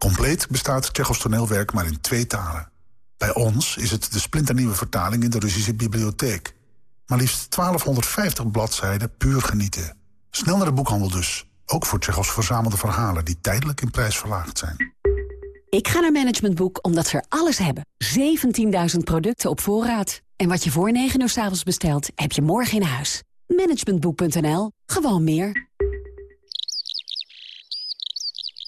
Compleet bestaat Tsjechos toneelwerk maar in twee talen. Bij ons is het de splinternieuwe vertaling in de Russische bibliotheek. Maar liefst 1250 bladzijden puur genieten. Snel naar de boekhandel dus. Ook voor Tsjechos verzamelde verhalen die tijdelijk in prijs verlaagd zijn. Ik ga naar Management Boek omdat ze er alles hebben. 17.000 producten op voorraad. En wat je voor 9 uur s avonds bestelt, heb je morgen in huis. Managementboek.nl. Gewoon meer.